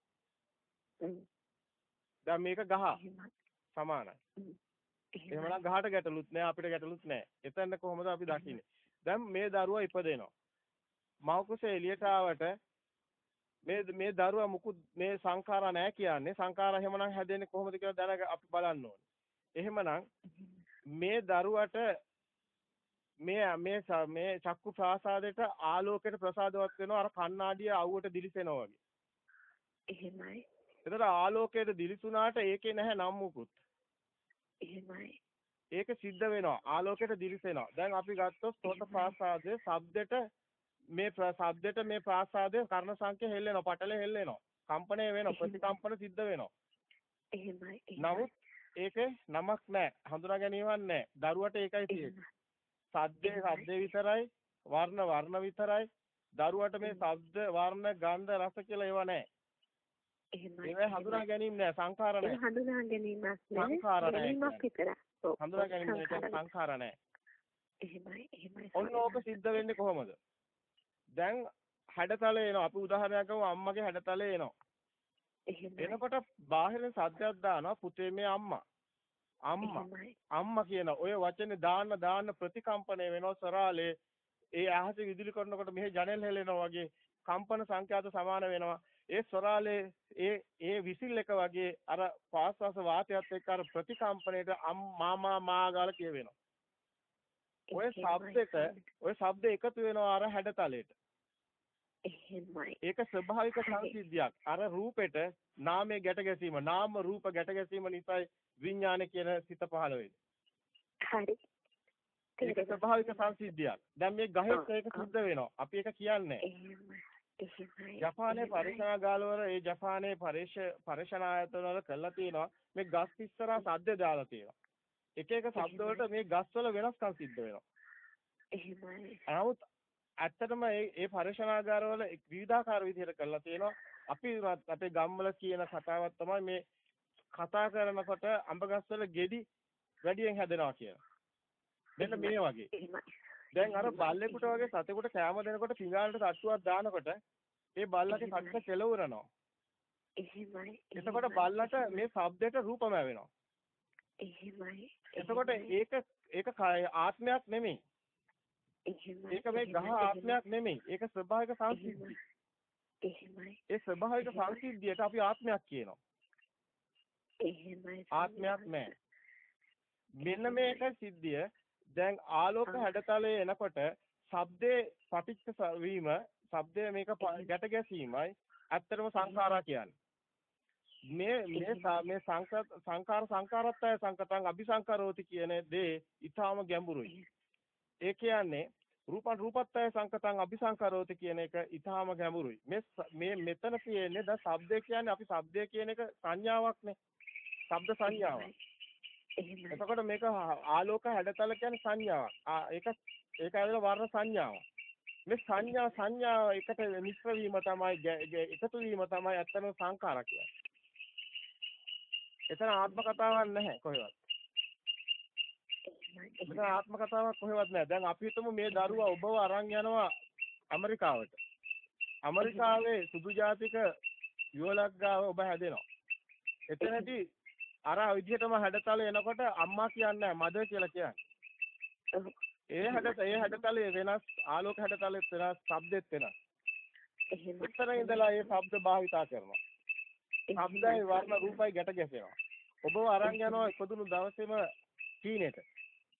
දැන් මේක ගහ සමානයි. එහෙමනම් ගහට ගැටලුත් නැහැ අපිට ගැටලුත් නැහැ. එතන කොහොමද අපි දකින්නේ? දැන් මේ දරුවා ඉපදෙනවා. මව කුසේ එළියට ආවට මේ මේ දරුවා මුකුත් මේ සංඛාරා නැහැ කියන්නේ සංඛාරා එහෙමනම් හැදෙන්නේ කොහොමද කියලා දැනග අපි බලන්න ඕනේ. එහෙමනම් මේ දරුවට මේ මේ මේ චක්කු ප්‍රාසාදයට ආලෝකයට ප්‍රසාදවත් වෙනවා අර කණ්ණාඩිය අවුවට දිලිසෙනවා වගේ. එහෙමයි. එතකොට ආලෝකයට දිලිසුනාට ඒකේ නැහැ නම් මුකුත්. එහෙමයි. ඒක සිද්ධ වෙනවා. ආලෝකයට දිලිසෙනවා. දැන් අපි ගත්තොත් සෝත ප්‍රාසාදයේ ශබ්දෙට මේ ශබ්දෙට මේ ප්‍රාසාදයේ කර්ණ සංඛ්‍ය හෙල්ලෙනවා. පටලෙ හෙල්ලෙනවා. කම්පණය වෙනවා ප්‍රතිකම්පන සිද්ධ වෙනවා. එහෙමයි. නමුත් ඒකේ නමක් නැහැ. හඳුනා ගැනීමක් නැහැ. දරුවට ඒකයි තියෙන්නේ. සද්දේ සද්දේ විතරයි, වර්ණ වර්ණ විතරයි. දරුවට මේ ශබ්ද, වර්ණ, ගන්ධ, රස කියලා ඒවා නැහැ. එහෙමයි. ඒවා හඳුනා ගැනීම නැහැ. සංඛාර නැහැ. හඳුනා ගැනීමක් නෙවෙයි. සංඛාර නැහැ ගැනීමක් විතරයි. හඳුනා ගැනීම කියන්නේ සංඛාර නැහැ. එහෙමයි. එහෙමයි. ඔන්න ඕක සිද්ධ වෙන්නේ කොහොමද? දැන් හැඩතල එනවා. අපි උදාහරණයක් ගමු අම්මගේ හැඩතල එනවා. එනකොට බාහිරින් සද්දයක් දානවා පුතේ මේ අම්මා. අම්මා. අම්මා කියන ඔය වචනේ දාන්න දාන්න ප්‍රතිකම්පණය වෙනවා සරාලේ ඒ අහසේ විදුලි කරනකොට මෙහි ජනෙල් හෙලෙනවා වගේ කම්පන සංඛ්‍යාත සමාන වෙනවා ඒ සරාලේ ඒ ඒ විසිල් එක වගේ අර පාස්වාස වාතයත් එක්ක අර ප්‍රතිකම්පණයට මාමා මාගාල කියවෙනවා ඔය ශබ්දෙක ඔය ශබ්ද එකතු වෙනවා අර හැඩතලයට එහෙමයි. ඒක ස්වභාවික සංසිද්ධියක් අර රූපෙට නාමයේ ගැට ගැසීම නාම රූප ගැට ගැසීම නිසායි විඥාන කියන සිත පහළ වෙන්නේ හරි. ඒක ස්වභාවික සංසිද්ධියක්. දැන් මේ ගහෙත් ඒක සිද්ධ වෙනවා. අපි ඒක කියන්නේ. ජපානයේ පරීක්ෂණාගාරවල ඒ ජපානයේ පරීක්ෂ පරීක්ෂණ ආයතනවල කරලා තියෙනවා මේ ගස් ඉස්සරහා සද්ද දාලා තියෙනවා. එක එක ශබ්ද වලට මේ ගස් වල වෙනස්කම් සිද්ධ වෙනවා. එහෙමයි. නමුත් ඇත්තටම මේ මේ පරීක්ෂණාගාරවල විවිධාකාර විදිහට කරලා තියෙනවා. අපි අපේ ගම්වල කියන කතාවක් තමයි මේ කතා කරනකොට අඹ ගස් වල ගෙඩි වැඩියෙන් හැදෙනවා කියලා. මෙන්න මේ වගේ. එහෙමයි. දැන් අර බල්ලෙකුට වගේ සතෙකුට කෑම දෙනකොට පිඟානට තට්ටුවක් දානකොට ඒ බල්ලගේ සත්ත්ව කෙලවරනවා. එහෙමයි. එතකොට බල්ලට මේ ශබ්දයට රූපම වෙනවා. එහෙමයි. එතකොට ඒක ඒක ආත්මයක් නෙමෙයි. ඒක මේ ගහ ආත්මයක් නෙමෙයි. ඒක ස්වභාවික සංසිද්ධිය. එහෙමයි. ඒ ස්වභාවික සංසිද්ධියට අපි ආත්මයක් කියනවා. එහෙමයි. ආත්මයක් නැහැ. මෙන්න මේක සිද්ධිය දැන් ආලෝක හැඩතලයේ එනකොට ශබ්දේ පටිච්ච වීම ශබ්දය මේක ගැට ගැසීමයි ඇත්තටම සංඛාරා කියන්නේ. මේ මේ මේ සංකාර සංකාරත්තය සංකතං අபிසංකරෝති කියන දේ ඊටාම ගැඹුරුයි. ඒ කියන්නේ රූපං රූපත්තය සංකතං අபிසංකරෝති කියන එක ඊටාම ගැඹුරුයි. මේ මේ මෙතන තියෙන්නේ දැන් ශබ්දය කියන්නේ අපි ශබ්දය කියන එක සංඥාවක්නේ. ශබ්ද සංඥාවක්. එතකොට මේක ආලෝක හැඩතල කියන්නේ සංඥාවක්. ආ ඒක ඒක ඇවිල්ලා වර්ණ සංඥාවක්. මේ සංඥා සංඥා එකට මිශ්‍ර වීම තමයි එකතු වීම තමයි ඇත්තම සංඛාර කියන්නේ. එතන ආත්ම කතාවක් නැහැ කොහෙවත්. මෙතන ආත්ම කතාවක් කොහෙවත් නැහැ. දැන් අපි හිතමු මේ දරුවා ඔබව අරන් යනවා ඇමරිකාවට. ඇමරිකාවේ සුදු ජාතික යුවලක් ගාව ඔබ හැදෙනවා. එතනදී අර විදිහටම හැඩතල එනකොට අම්මා කියන්නේ මදර් කියලා කියන්නේ. ඒ හැඩත ඒ හැඩතලේ වෙනස් ආලෝක හැඩතලෙත් වෙනස් ශබ්දෙත් වෙනස්. එතන ඉඳලා ඒ ශබ්ද භාවිතා කරනවා. ශබ්දයි වර්ණ රූපයි ගැට ගැසෙනවා. ඔබව අරන් යනවා ඉපදුණු දවසේම චීනෙට.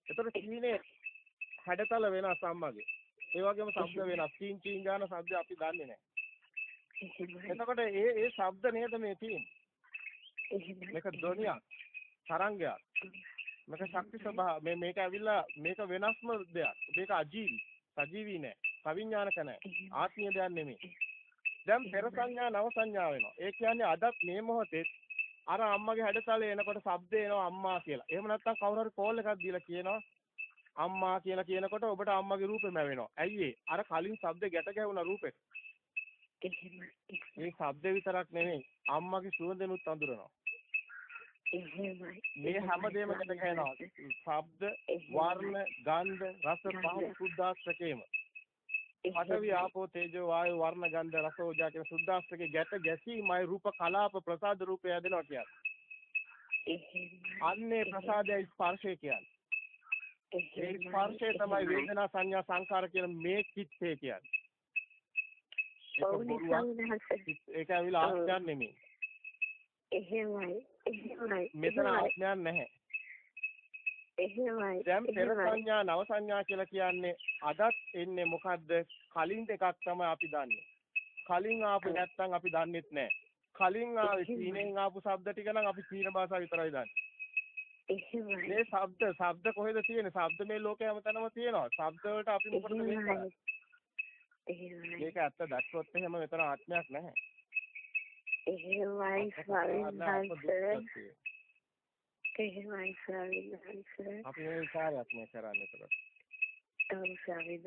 ඒතර චීනේ හැඩතල වෙනස් අම්මගේ. ඒ වගේම ශබ්ද වෙනස්. චීන් චීන් ගාන ශබ්ද අපි දන්නේ නැහැ. එතකොට ඒ ඒ ශබ්ද නේද මේ තියෙන්නේ. මේක ධ්වනියක්, තරංගයක්. මේක ශක්ති ස්වභාව මේ මේක ඇවිල්ලා මේක වෙනස්ම දෙයක්. මේක අජීවි, සජීවි නෑ. සවිඥානික නෑ. ආත්මීය දෙයක් නෙමෙයි. දැන් පෙර සංඥා නව සංඥා වෙනවා. ඒ කියන්නේ අදත් මේ මොහොතේ අර අම්මගේ හැඩතලේ එනකොට ශබ්ද එනවා අම්මා කියලා. එහෙම නැත්නම් කවුරු හරි කෝල් එකක් දීලා කියනවා අම්මා කියලා කියනකොට ඔබට අම්මගේ රූපෙම වෙනවා. ඇයි අර කලින් ශබ්ද ගැට ගැහුණ රූපෙට. මේ ශබ්ද විතරක් නෙමෙයි අම්මගේ සුවඳනුත් අඳුරනවා. මේ හැමදේම ගැට ගැහෙනවා. ශබ්ද, වර්ණ, ගන්ධ, රස පහ සුද්ධාස්ත්‍රකේම. පඨවි ආපෝ තේජෝ වායු වර්ණ ගන්ධ රස ඕජා කියන සුද්ධාස්ත්‍රකේ ගැට ගැසීමයි රූප කලාප ප්‍රසාද රූපය හැදෙනවා කියන්නේ. අන්නේ ප්‍රසාදය ස්පර්ශය කියන්නේ. ඒ ස්පර්ශය තමයි වේදනා සංඥා සංකාර කියන මේ චිත්තය කියන්නේ. ඒක ඇවිල්ලා ආඥාවක් නෙමෙයි. එහෙමයි. එහෙමයි. මෙතන ආඥාවක් නැහැ. එහෙමයි. දැන් පෙර සංඥා නව සංඥා කියලා කියන්නේ අදත් එන්නේ මොකද්ද? කලින් දෙකක් තමයි අපි දන්නේ. කලින් ආපු නැත්නම් අපි දන්නෙත් නැහැ. කලින් ආවේ සීනෙන් ආපු શબ્ද ටික නම් අපි සීන භාෂාව විතරයි දන්නේ. එහෙමයි. මේ શબ્ද શબ્ද කොහෙද තියෙන්නේ? શબ્ද මේ ලෝකේ හැමතැනම තියෙනවා. શબ્ද වලට අපි මොකටද මේ එහෙමයි. මේක ඇත්ත දැක්කොත් එහෙම මෙතන ආත්මයක් නැහැ. එහෙමයි ස්වාමීන්. එහෙමයි ස්වාමීන් වහන්සේ. අපි මේ විචාරයක් මේ කරන්නේ එතකොට.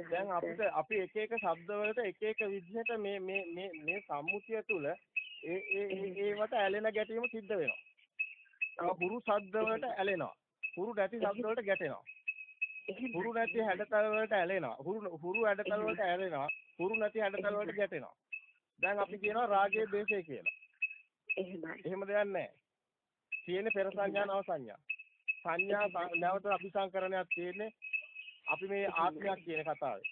දැන්. අපිට අපි එක එක ශබ්ද වලට එක එක විදිහට මේ මේ මේ මේ සම්මුතිය තුළ ඒ ඒ ඒවට ඇලෙන ගැටීම සිද්ධ වෙනවා. ඔව්. හුරු ශබ්ද වලට ඇලෙනවා. හුරු නැති ශබ්ද වලට ගැටෙනවා. හුරු නැති හැඩතල වලට ඇලෙනවා. හුරු හුරු හැඩතල වලට ඇලෙනවා. හුරු නැති හැඩතල වලට ගැටෙනවා. දැන් අපි කියනවා රාගයේ දේශය කියලා. එහෙමයි. එහෙම දෙයක් නැහැ. තියෙන්නේ පෙර සංඥා නව සංඥා. සංඥා නැවත අபிසංකරණයක් තියෙන්නේ අපි මේ ආත්මයක් කියන කතාවේ.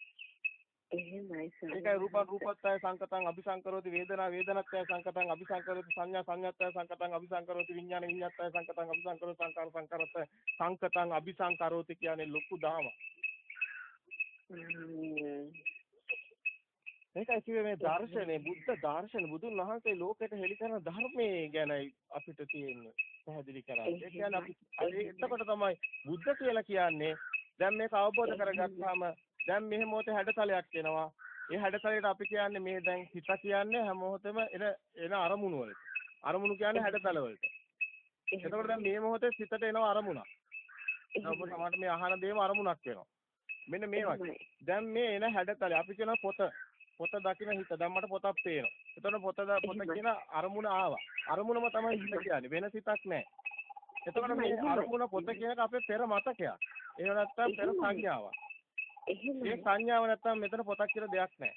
එහෙමයි සර්. ඒකයි රූප රූපත්‍ය සංකතං අபிසංකරෝති වේදනා වේදනත්‍ය සංකතං අபிසංකරෝති සංඥා සංඥාත්‍ය සංකතං අபிසංකරෝති විඥාන විඥාත්‍ය සංකතං අபிසංකරෝ සංකාර සංකාරත්‍ය සංකතං අபிසංකරෝති කියන්නේ ලොකු දාමක්. මේකයි කිව්වේ මේ දර්ශනේ බුද්ධ දර්ශන බුදුන් වහන්සේ ලෝකෙට හෙළි කරන ධර්මයේ ගැනයි අපිට තියෙන්නේ පැහැදිලි කරන්නේ. ඒ කියන්නේ අපි එතකොට තමයි බුද්ධ කියලා කියන්නේ දැන් මේක අවබෝධ කරගත්තාම දැන් මෙහෙ මොහොතේ හැඩතලයක් එනවා. ඒ හැඩතලයට අපි කියන්නේ මේ දැන් හිත කියන්නේ හැම මොහොතෙම එන එන අරමුණු වලට. අරමුණු කියන්නේ හැඩතල වලට. එතකොට දැන් මේ මොහොතේ සිතට එනවා අරමුණක්. ඔබ සමහරට මේ අහන දේම අරමුණක් වෙනවා. මෙන්න මේ වගේ. දැන් මේ එන හැඩතල අපි කියන පොත පොත දකින්න හිත දැන් මට පොතක් පේනවා. එතකොට පොත පොත කියන අරමුණ ආවා. අරමුණම තමයි හිත කියන්නේ. වෙන සිතක් නැහැ. එතකොට මේ අරමුණ පොත කියන එක අපේ පෙර මතකයක්. එහෙම නැත්නම් පෙර සංඥාවක්. එහෙමයි. සංඥාව නැත්නම් මෙතන පොතක් කියලා දෙයක් නැහැ.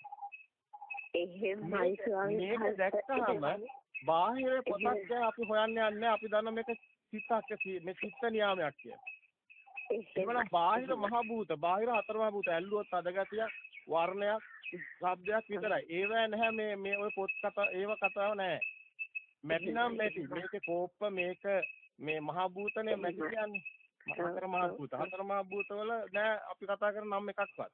එහෙමයි ස්වාමීන් මේක වහන්සේ. දැක්කහම බාහිර පොතක් දැන් අපි හොයන්න යන්නේ අපි දන්න මේක සිතක් මේ චිත්ත නියාමයක් කියලා. ඒවනම් බාහිර මහ භූත බාහිර හතර මහ භූත ඇල්ලුවොත් අදගතිය වර්ණයක් ශබ්දයක් විතරයි. ඒවැ නැහැ මේ මේ ඔය පොත් කතා ඒව කතාව නැහැ. මැටි නම් මැටි. මේකේ කෝප්ප මේක මේ මහ භූතනේ මැටි කියන්නේ. හතර මහ භූත. හතර මහ භූතවල නෑ අපි කතා කරන නම් එකක්වත්.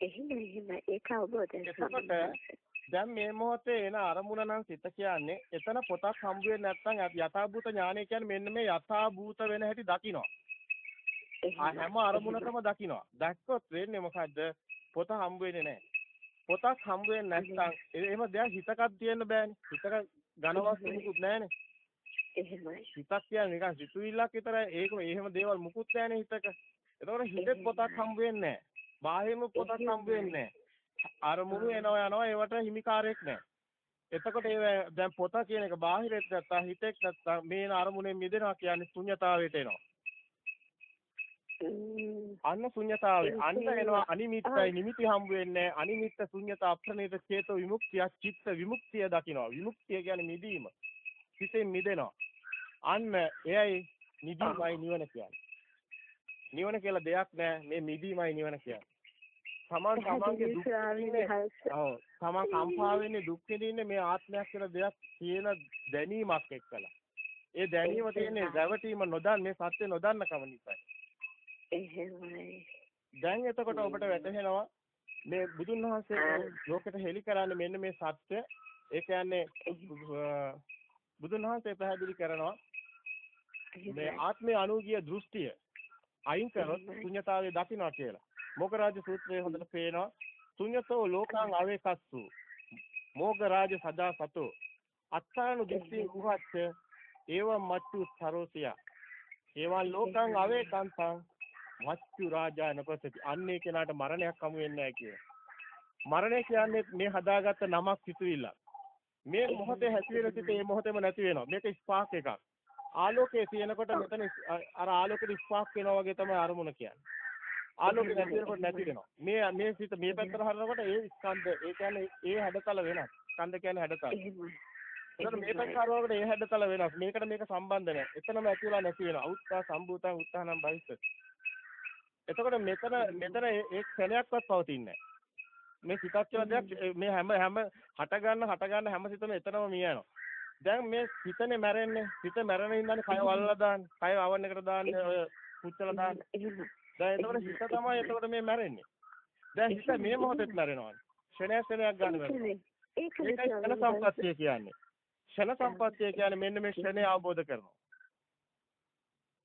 එහෙමයි එහෙමයි. ඒක අවබෝධයි. දැන් මේ මොහොතේ එන අරමුණ නම් සිත කියන්නේ එතන පොතක් හම්බ වෙන්නේ නැත්නම් යථාභූත ඥානය කියන්නේ මෙන්න මේ යථාභූත වෙන හැටි දකිනවා. හැම අරමුණකම දකිනවා. දැක්කොත් වෙන්නේ මොකද්ද? පොත හම්බ වෙන්නේ නැහැ. පොතක් හම්බ වෙන්නේ නැත්නම් එහෙම දෙයක් හිතකක් තියෙන්න බෑනේ. හිතක ඝන වස්තු මුකුත් නැහැනේ. එහෙමයි. හිතක් කියන්නේ නිකන් සිතුවිල්ලක් විතරයි. ඒක එහෙම දේවල් මුකුත් නැහැනේ හිතක. එතකොට හිතේ පොතක් හම්බ වෙන්නේ නැහැ. බාහිරම පොතක් හම්බ වෙන්නේ නැහැ. අරමුණු එනවා යනවා ඒවට හිමිකාරයක් නැහැ. එතකොට ඒ දැන් පොත කියන එක බාහිරෙත් නැත්නම් හිතෙත් නැත්නම් මේන අරමුණෙන් මිදෙනවා කියන්නේ ශුන්‍යතාවයට එනවා. අන්න ශුන්‍යතාවේ. අන්න එනවා අනිමිත්තයි නිමිති හම්බ වෙන්නේ අනිමිත්ත ශුන්‍යත අප්‍රණීත චේතෝ විමුක්තිය චිත්ත විමුක්තිය දකිනවා. විමුක්තිය කියන්නේ මිදීම. සිතෙන් මිදෙනවා. අන්න එයයි නිදීමයි නිවන කියන්නේ. නිවන කියලා දෙයක් නෑ මේ මිදීමයි නිවන කියන්නේ. තමන් තමන්ගේ දුක් ඔව්. තමන් කම්පා වෙන්නේ දුක් විඳින්නේ මේ ආත්මයක් කියලා දෙයක් තියෙන දැනීමක් එක්කලා. ඒ දැනීම තියෙන්නේ රැවටීම නොදන්න මේ සත්‍ය නොදන්න කම නිසායි එහෙමයි. දැන් එතකොට ඔබට වැටහෙනවා මේ බුදුන් වහන්සේ ලෝකෙට හෙළි කරන්නේ මෙන්න මේ සත්‍ය. ඒ කියන්නේ බුදුන් වහන්සේ පැහැදිලි කරනවා මේ ආත්මය අනුගිය දෘෂ්ටිය අයින් කරොත් ශුන්‍යතාවයේ දකින්නවා කියලා. මොගරාජ සූත්‍රයේ හොඳට පේනවා. ශුන්‍යතෝ ලෝකං අවේකස්සු. මොගරාජ සදා සතෝ. අත්තානු දිස්සින් කුහච්ච ඒව මච්චු සරෝසියා. ඒවන් ලෝකං අවේකන්තං මච්චු රාජා නපසති අන්නේ කෙනාට මරණයක් හමු වෙන්නේ නැහැ කිය. මරණය කියන්නේ මේ හදාගත්ත නමක් සිතුවිල්ල. මේ මොහොතේ හැසිරෙන සිට මේ මොහොතේම නැති වෙනවා. මේක ස්පාක් එකක්. ආලෝකයේ තියෙනකොට මෙතන අර ආලෝකෙට ස්පාක් වෙනවා වගේ තමයි අරමුණ කියන්නේ. ආලෝකය නැති වෙනකොට නැති වෙනවා. මේ මේ සිත මේ පැත්තට හරනකොට ඒ ස්කන්ධ ඒ කියන්නේ ඒ හැඩතල වෙනස්. ස්කන්ධ කියන්නේ හැඩතල. එහෙමයි. එතකොට මේ පැත්ත හරවනකොට ඒ හැඩතල වෙනස්. මේකට මේක සම්බන්ධ නැහැ. එතනම ඇති වෙලා නැති වෙනවා. උත්තා සම්භූතං උත්තානම් බහිස්සති. එතකොට මෙතන මෙතන ඒ ක්ෂණයක්වත් පවතින්නේ නැහැ. මේ සිතක් කියලා දෙයක් මේ හැම හැම හට ගන්න හට ගන්න හැම සිතම එතනම මියනවා. දැන් මේ සිතනේ මැරෙන්නේ. සිත මැරෙන ඉඳන් කය වල්ලා දාන්න. කය අවන් එකට දාන්න ඔය පුච්චලා දාන්න. දැන් එතකොට හිත තමයි එතකොට මේ මැරෙන්නේ. දැන් හිත මේ මොහොතේත් මැරෙනවා. ක්ෂණයක් ක්ෂණයක් ගන්න. ඒක ඒකයි ක්ෂණ සම්පත්තිය කියන්නේ. ක්ෂණ සම්පත්තිය කියන්නේ මෙන්න මේ ක්ෂණය අවබෝධ කරනවා.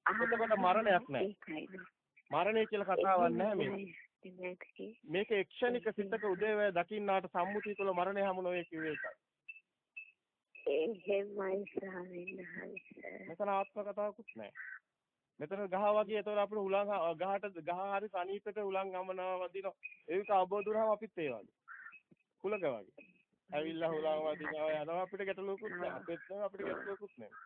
එතකොට මරණයක් නැහැ. මරණය කියලා කතාවක් නැහැ මේක. මේක. එක්ෂණික සිතක උදේවැය දකින්නාට සම්මුතිය තුළ මරණය හමු නොවේ කිව්වේ ඒකයි. එහෙමයි ස්වාමීන් වහන්සේ. මෙතන ආත්ම කතාවකුත් නැහැ. මෙතන ගහ වගේ ඒතකොට අපිට උලන් ගහට ගහ හරි සනීපෙට උලන් ගමනවා වදිනවා. ඒක අවබෝධ වුණාම අපිත් ඒ වගේ. කුලක වගේ. ඇවිල්ලා හුලං වදිනවා යනවා අපිට ගැටලුවකුත් නැහැ. නැහැ අපිට ගැටලුවකුත් නැහැ.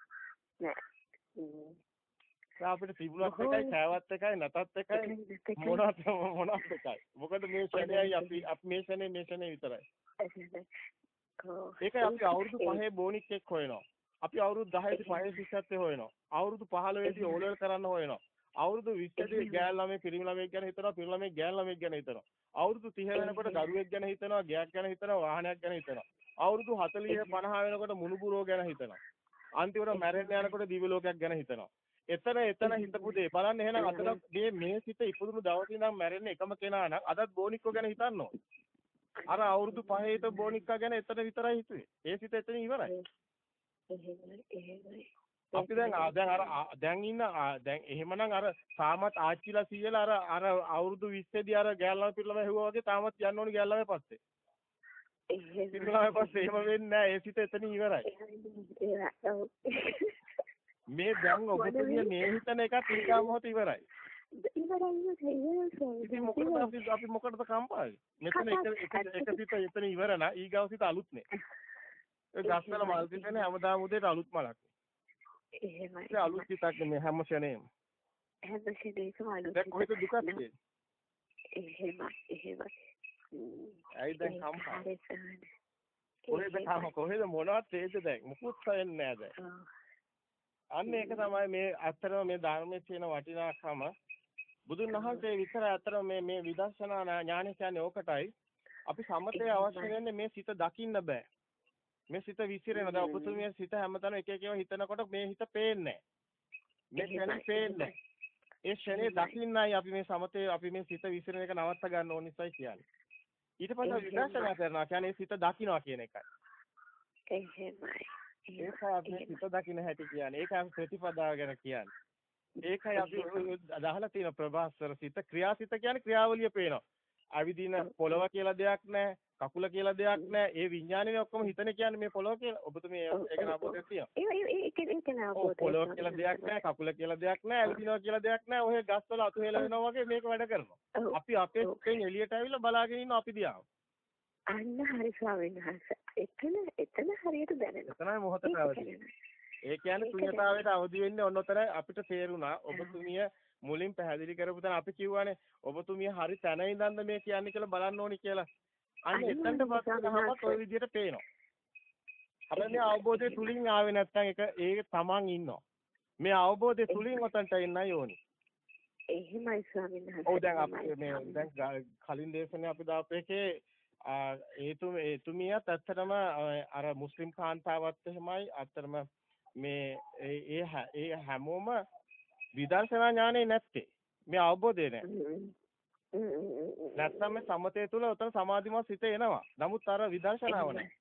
අපිට තිබුණත් එකයි කෑවත් එකයි නැතත් එකයි මොනවත් මොනවත් එකයි. මොකද මේ ශරණයයි අපි අපි මේ ශරණේ මේ ශරණේ විතරයි. ඒකයි අපි අවුරුදු 5 බෝනික්ෙක් හොයනවා. අපි අවුරුදු 10 5 ශිෂ්‍යත්වයේ හොයනවා. අවුරුදු 15 දී ඕලෙවල් කරන්න හොයනවා. අවුරුදු 20 දී ගෑල් ළමයි පිරිමි ළමයි ගැන හිතනවා, පිරිමි ළමයි ගෑල් ළමයි ගැන හිතනවා. අවුරුදු 30 වෙනකොට දරුවෙක් ගැන හිතනවා, ගයක් ගැන හිතනවා, වාහනයක් ගැන හිතනවා. අවුරුදු 40 50 වෙනකොට මුණුබුරෝ ගැන හිතනවා. අන්තිමට මැරෙන්න යනකොට දිව්‍ය ලෝකයක් ගැන හිතනවා. එතන එතන හිතපු දේ බලන්න එහෙනම් අතන මේ මේ සිත ඉපදුණු දවසේ ඉඳන් මැරෙන්නේ එකම කෙනා නම් අදත් බෝනික්කෝ ගැන හිතන්න. අර අවුරුදු 5 හිට බෝනික්කා ගැන එතන විතරයි හිතුවේ. ඒ සිත එතන ඉවරයි. අපි දැන් දැන් අර දැන් ඉන්න දැන් එහෙමනම් අර තාමත් ආච්චිලා සීයලා අර අර අවුරුදු 20 දී අර ගෑල්ලම පිරලම හෙව්වා වගේ තාමත් යන්න ඕනි ගෑල්ලම පස්සේ. පිරලම පස්සේ එහෙම වෙන්නේ නැහැ. ඒ සිත එතන ඉවරයි. මේ දැන් ඔබතුමිය මේ හිතන එකත් ඊගා මොහොත ඉවරයි. ඉතින් මොකටද අපි අපි මොකටද කම්පාවේ? මෙතන එක එක එක සිත එතන ඉවර නා ඊගාව සිත අලුත්නේ. ඒ ගස්වල මල් පිටනේ හැමදාම උදේට අලුත් මලක්. එහෙමයි. ඒ අලුත් සිතක් නේ හැම ශරණේම. හැම ශරණේකම අලුත්. දැන් කොහෙද දුකක් තියෙන්නේ? එහෙමයි එහෙමයි. ඇයි දැන් කම්පා? කොහෙද කම කොහෙද මොනවද තේජ දැන් මුකුත් හොයන්නේ නැහැ දැන්. අන්න ඒක තමයි මේ අත්‍තරම මේ ධර්මයේ තියෙන වටිනාකම. බුදුන් වහන්සේ විතර අතර මේ මේ විදර්ශනා ඥානය කියන්නේ ඕකටයි. අපි සමතේ අවශ්‍ය වෙන්නේ මේ සිත දකින්න බෑ. මේ සිත විසිරෙන දැන් ඔබතුමිය සිත හැමතැනම එක එක ඒවා හිතනකොට මේ හිත පේන්නේ මේ ක්ෂණේ පේන්නේ ඒ ක්ෂණේ දකින්නයි අපි මේ සමතේ අපි මේ සිත විසිරෙන එක නවත්ත ගන්න ඕන නිසායි කියන්නේ. ඊට පස්සේ විදර්ශනා කරනවා. කියන්නේ සිත දකින්නවා කියන එකයි. එහෙමයි ඒකයි අපි සිත දකින්න හැටි කියන්නේ. ඒකයි අපි ප්‍රතිපදාව ගැන කියන්නේ. ඒකයි අපි අදහලා තියෙන ප්‍රභාස්වර සිත ක්‍රියාසිත කියන්නේ ක්‍රියාවලිය පේනවා. අවිදින පොළව කියලා දෙයක් නැහැ. කකුල කියලා දෙයක් නැහැ. ඒ විඥානේ ඔක්කොම හිතන කියන්නේ මේ පොළව කියලා. ඔබතුමී ඒක නාපෝතේ තියෙනවා. ඒක ඒක. පොළව කියලා දෙයක් නැහැ. කකුල කියලා දෙයක් නැහැ. අවිදිනවා කියලා දෙයක් නැහැ. ඔය ගස්වල අතු හෙල වෙනවා වගේ මේක වැඩ කරනවා. අපි අපේ සිතෙන් එළියට ඇවිල්ලා බලාගෙන ඉන්නවා අපි දිහා. අන්න හරි ස්වාමීන් වහන්සේ. එතන එතන හරියට දැනෙනවා. එතනයි මොහොතට අවදි. ඒ කියන්නේ ශුන්‍යතාවයට අවදි වෙන්නේ ඔන්නතර අපිට තේරුණා. ඔබතුමිය මුලින් පැහැදිලි කරපු තැන අපි කිව්වානේ ඔබතුමිය හරි තැන ඉඳන්ද මේ කියන්නේ කියලා බලන්න ඕනි කියලා. අන්න එතනට පස්සේ ගහමත් ওই විදිහට පේනවා. මේ අවබෝධය තුලින් ආවේ නැත්නම් ඒක ඒක තමන් ඉන්නවා. මේ අවබෝධය තුලින් ඔතනට එන්නයි ඕනි. එහෙමයි ස්වාමීන් වහන්සේ. ඔව් දැන් අපි මේ දැන් කලින් දේශනේ අපි දාපු එකේ එතුමියත් ඇත්තටම අර මුස්ලිම් කාන්තාවත් එහෙමයි. අත්‍තරම මේ ඒ ඒ හැමෝම විදර්ශනා ඥානෙ නැත්තේ. මේ අවබෝධය නැහැ නැත්නම් මේ සමතේ තුල උතන සමාධිමත් සිත එනවා. නමුත් අර විදර්ශනාව නැහැ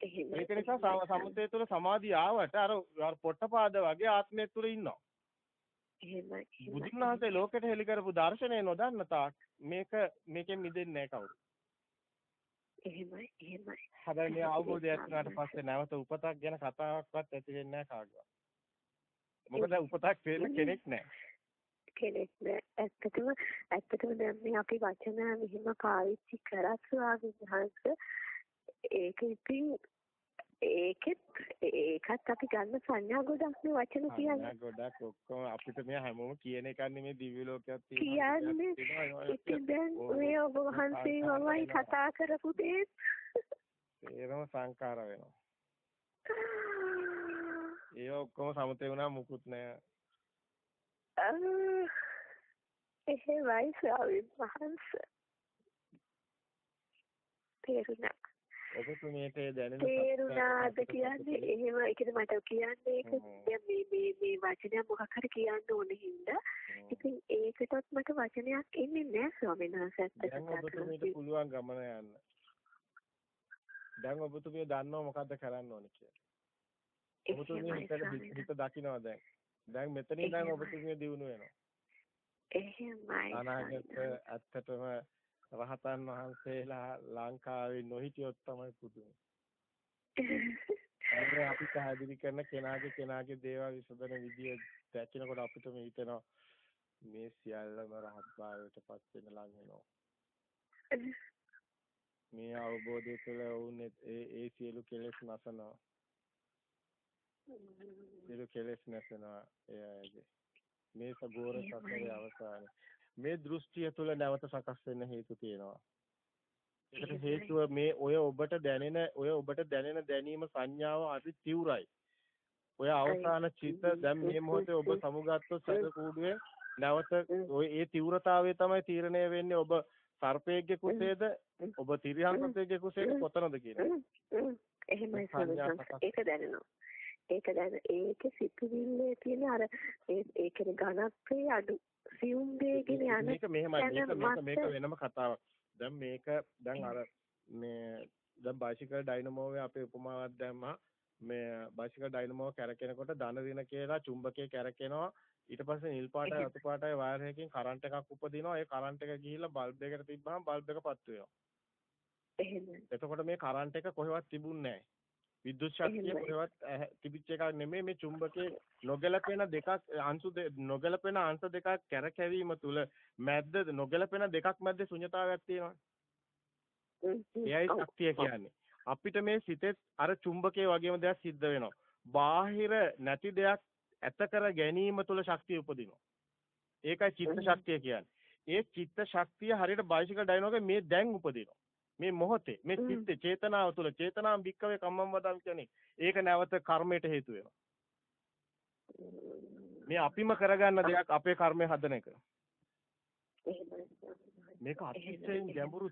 ඒක නිසා සමතේ තුල සමාධිය ආවට අර පොට්ටපාද වගේ ආත්මය තුල ඉන්නවා. එහෙමයි බුදුන් වහන්සේ ලෝකෙට හෙළි කරපු දර්ශනය නොදන්න තාක් මේක මේකෙන් මිදෙන්නේ නැහැ කවුරු එහෙමයි එහෙමයි. හැබැයි මේ අවබෝධයක් වුණාට පස්සේ නැවත උපතක් ගැන කතාවක්වත් ඇති වෙන්නේ නැහැ කාගවත්. මොකද උපතක් වෙන්න කෙනෙක් නැහැ. කෙනෙක් නෑ. ඇත්තටම ඇත්තටම දැන් මේ අපි වචන මෙහෙම පාවිච්චි කරත් ස්වාමීන් ඒක ඉතින් ඒකෙත් ඒකත් අපි ගන්න සංඥා ගොඩක් නේ වචන කියන්නේ. ගොඩක් ඔක්කොම අපිට මේ හැමෝම කියන එකක් නෙමෙයි දිව්‍ය ලෝකයක් තියෙනවා. කියන්නේ ඉතින් දැන් මේ ඔබ වහන්සේ මමයි කතා කරපු දේ ඒරම සංකාර වෙනවා. ඒ ඔක්කොම සමතේ වුණා මුකුත් නෑ. එහෙමයි ස්වාමීන් වහන්සේ. තේරුණා. ඔබතුමියට දැනෙන තේරුණාද කියන්නේ? එහෙම ඒකද මට කියන්නේ ඒක දැන් මේ මේ මේ වචනය මොකක් හරි කියන්න ඕනේ හින්දා. ඉතින් ඒකටත් මට වචනයක් එන්නේ නැහැ ස්වාමීන් වහන්සේ දැන් ඔබතුමියට පුළුවන් ගමන යන්න. දැන් ඔබතුමිය දන්නව මොකද්ද කරන්න ඕනේ කියලා. ඔබතුමිය හිතට හිත දකින්නවා දැන්. දැන් මෙතනින් දැන් ඔබතුමිය දිනු වෙනවා. එහෙමයි අනාගත ඇත්තටම රහතන් වහන්සේලා ලංකාවේ නොහිටියොත් තමයි පුදුම. මේ අපි පැහැදිලි කරන කෙනාගේ කෙනාගේ දේවල් විසඳන විදිය දැකිනකොට අපිටම හිතෙනවා මේ සියල්ලම රහත් භාවයට පත් වෙන ලං වෙනවා. මේ අවබෝධය තුළ වුන් ඒ ඒ සියලු කෙලෙස් නැසනවා. සියලු කෙලෙස් නැසනවා එයාගේ. මේ සගෝර සතරේ අවසානය. මේ දෘෂ්ටිය තුළ නැවත සකස් වෙන්න හේතු තියෙනවා. ඒකට හේතුව මේ ඔය ඔබට දැනෙන ඔය ඔබට දැනෙන දැනීම සංඥාව අති තීව්‍රයි. ඔය අවසාන චිත්ත දැන් මේ මොහොතේ ඔබ සමුගත්තොත් සැක කූඩුවේ නැවත ඔය ඒ තීව්‍රතාවය තමයි තීරණය වෙන්නේ ඔබ සර්පයේගේ කුසේද? ඔබ තිරියන් සතේගේ කුසේද? කොතනද කියන්නේ. එහෙමයි ඒක දැනෙනවා. ඒක දැන ඒකේ සිතුවිල්ලේ තියෙන අර ඒ කියන්නේ ඝනත්වයේ අඩු සියුම් වේගෙන යන මේක මෙහෙමයි. මේක මේක වෙනම කතාවක්. දැන් මේක දැන් අර මේ දැන් බයිසිකල් ඩයිනමෝවේ අපේ උපමාවක් දැම්මා. මේ බයිසිකල් ඩයිනමෝ කැරකෙනකොට ධන දින කියලා චුම්බකයේ කැරකෙනවා. ඊට පස්සේ නිල් පාටයි රතු පාටයි වයර් එකකින් කරන්ට් එකක් උපදිනවා. ඒ කරන්ට් එක ගිහිල්ලා බල්බ් එකට තිබ්බහම බල්බ් එක පත්තු වෙනවා. එහෙමයි. එතකොට මේ කරන්ට් එක කොහෙවත් තිබුණේ නැහැ විද්‍යුත් ශක්තිය කොහෙවත් තිබිච්ච එකක් නෙමෙයි මේ චුම්බකයේ නොගැලපෙන දෙකක් අංශු නොගැලපෙන අංශ දෙකක් කැරකැවීම තුල මැද්ද නොගැලපෙන දෙකක් මැද්දේ ශුන්‍යතාවයක් තියෙනවා. එයයි ශක්තිය කියන්නේ. අපිට මේ සිතේ අර චුම්බකයේ වගේම දෙයක් සිද්ධ වෙනවා. බාහිර නැති දෙයක් ඇත කර ගැනීම තුල ශක්තිය උපදිනවා. ඒකයි චිත්ත ශක්තිය කියන්නේ. ඒ චිත්ත ශක්තිය හරියට බයිසිකල් ඩයිනෝගේ මේ දැන් උපදිනවා. මේ මොහොතේ මේ චිත්ත චේතනාව තුළ චේතනාම් භික්කවේ කම්මම් වදම් කියන්නේ ඒක නැවත කර්මයට හේතු වෙනවා. මේ අපිම කරගන්න දෙයක් අපේ කර්මය හදන එක. මේක අතිශයින් ගැඹුරු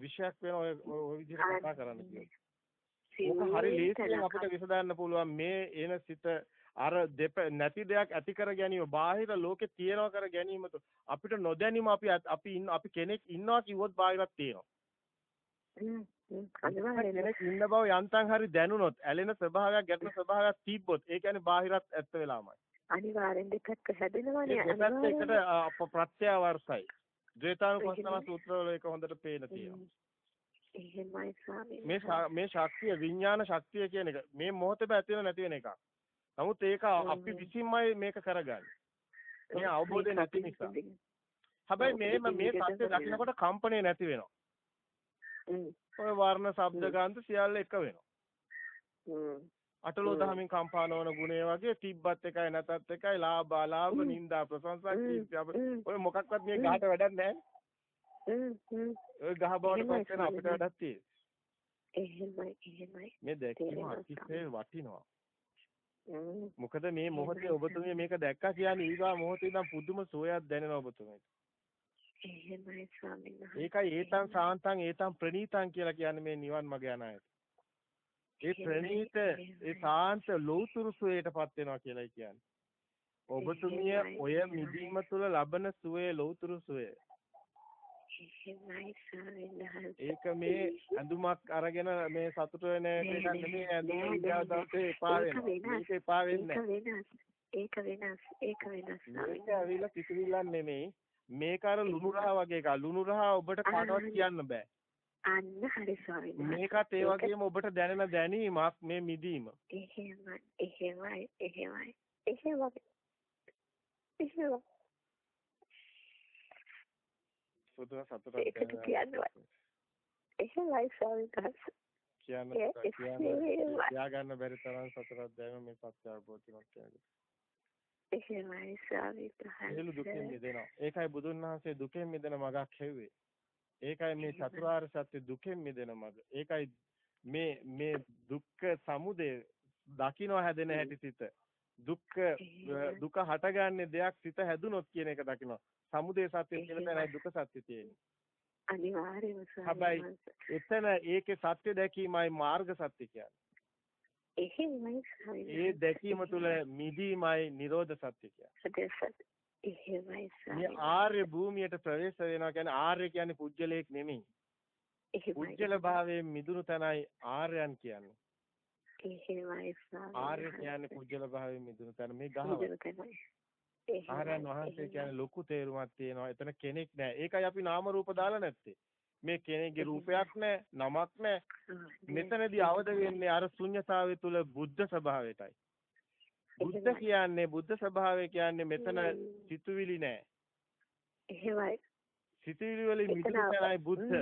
විෂයක් වෙන ඔය ඔය විදිහට කතා කරන්න කියනවා. ඕක හරි ලේසියෙන් අපිට විසඳන්න පුළුවන් මේ එන සිත අර දෙප නැති දෙයක් ඇති කර ගැනීම බාහිර ලෝකේ තියනවා කර ගැනීම අපිට නොදැනීම අපි අපි අපි කෙනෙක් ඉන්නවා කිව්වොත් බාහිරක් තියෙනවා. කෙනෙක් ඉන්න බව යන්තම් හරි දැනුනොත් ඇලෙන ස්වභාවයක් ගැටෙන ස්වභාවයක් තිබ්බොත් ඒ කියන්නේ බාහිරත් ඇත්ත වෙලාමයි. අනිවාර්යෙන් දෙකක් හැදෙනවනේ අනිවාර්යෙන්. ඒකට ප්‍රත්‍යවර්සයි. ද්වේතානුපස්සන සූත්‍රවල ඒක හොඳට පේන තියෙනවා. එහෙමයි ස්වාමීනි. මේ මේ ශක්තිය විඥාන ශක්තිය කියන එක මේ මොහොතේ ඇති වෙන නැති වෙන එකක්. නමුත් ඒක අපි විසින්මයි මේක කරගන්නේ. මේ අවබෝධය නැති නිසා. හැබැයි මේ මේ සත්‍ය දකින්නකොට කම්පණය නැති වෙනවා. ඔය වර්ණ ශබ්ද ගන්ධ සියල්ල එක වෙනවා. අටලෝ දහමින් කම්පා නොවන ගුණය වගේ තිබ්බත් එකයි නැතත් එකයි ලාභ අලාභ නිന്ദා ප්‍රශංසා කීර්ති ඔය මොකක්වත් මේ ගහට වැඩක් නැහැ. ඔය ගහ බවට පත් වෙන අපිට වැඩක් තියෙන්නේ. එහෙමයි එහෙමයි. මේ දැකීම අතිශය වටිනවා. මොකද මේ මොහොතේ ඔබතුමිය මේක දැක්කා කියන්නේ ඊගා මොහොතේ ඉඳන් පුදුම සෝයක් දැනෙනවා ඔබතුමියට. එහෙමයි ස්වාමීන් වහන්සේ. ඒකයි ඒතං සාන්තං ඒතං ප්‍රණීතං කියලා කියන්නේ මේ නිවන් මඟ යන අයට. ඒ ප්‍රණීත ඒ සාන්ත ලෞතුරු සුවයටපත් වෙනවා කියලායි කියන්නේ. ඔබතුමිය ඔය මිදීම තුළ ලබන සුවේ ලෞතුරු සුවේ. ඒක මේ ඇඳුමක් අරගෙන මේ සතුට වෙන එකක් නෙමෙයි ඇඳුම ඉඳලා දවසේ එපා වෙනවා. ඒක එපා වෙන්නේ නැහැ. ඒක වෙනස්. ඒක වෙනස්. මේක ඇවිල්ලා කිසිවිල්ලක් නෙමෙයි. මේක අර ලුණු රහ වගේ එකක්. ලුණු රහ ඔබට කාටවත් කියන්න බෑ. අන්න හරි ස්වාමීනි. මේකත් ඒ වගේම ඔබට දැනෙන දැනීමක් මේ මිදීම. එහෙමයි. එහෙමයි. එහෙමයි. එහෙමයි. එහෙමයි. සුදුන සතුටක් ඒකට කියන්නවා. එහෙමයි ස්වාමීනි. කියන්න කියන්න කියා ගන්න බැරි තරම් සතුටක් දැනෙන මේ සත්‍ය අවබෝධයක් කියන්නේ. එහෙමයි ස්වාමීනි. සියලු දුකෙන් මිදෙනවා. ඒකයි බුදුන් වහන්සේ දුකෙන් මිදෙන මගක් හැව්වේ. ඒකයි මේ චතුරාර්ය සත්‍ය දුකෙන් මිදෙන මග. ඒකයි මේ මේ දුක්ඛ සමුදය දකින්න හැදෙන හැටි සිත. දුක්ඛ දුක හටගන්නේ දෙයක් සිත හැදුනොත් කියන එක දකින්න. සමුදය සත්‍ය කියන තැනයි දුක සත්‍ය තියෙන්නේ. අනිවාර්යයෙන්ම හැබැයි එතන ඒකේ සත්‍ය දැකීමයි මාර්ග සත්‍ය කියන්නේ. එහෙමයි ඒ දැකීම තුළ මිදීමයි නිරෝධ සත්‍ය කියන්නේ. එහෙමයි මේ ආර්ය භූමියට ප්‍රවේශ වෙනවා කියන්නේ ආර්ය කියන්නේ පුජ්‍යලයක් නෙමෙයි. පුජ්‍යල භාවයෙන් මිදුණු තැනයි ආර්යයන් කියන්නේ. එහෙමයි ආර්ය කියන්නේ පුජ්‍යල භාවයෙන් මිදුණු තැන මේ ගහව. ආර්යයන් වහන්සේ කියන්නේ ලොකු තේරුමක් තියෙනවා. එතන කෙනෙක් නෑ. ඒකයි අපි නාම රූප දාලා නැත්තේ. මේ කෙනෙක්ගේ රූපයක් නැහැ, නමක් නැහැ. මෙතනදී අවද වෙන්නේ අර ශුන්්‍යතාවය තුල බුද්ධ ස්වභාවයටයි. බුද්ධ කියන්නේ බුද්ධ ස්වභාවය කියන්නේ මෙතන සිතුවිලි නැහැ. එහෙමයි. සිතුවිලි වලින් මිදුණු තැනයි බුද්ධ.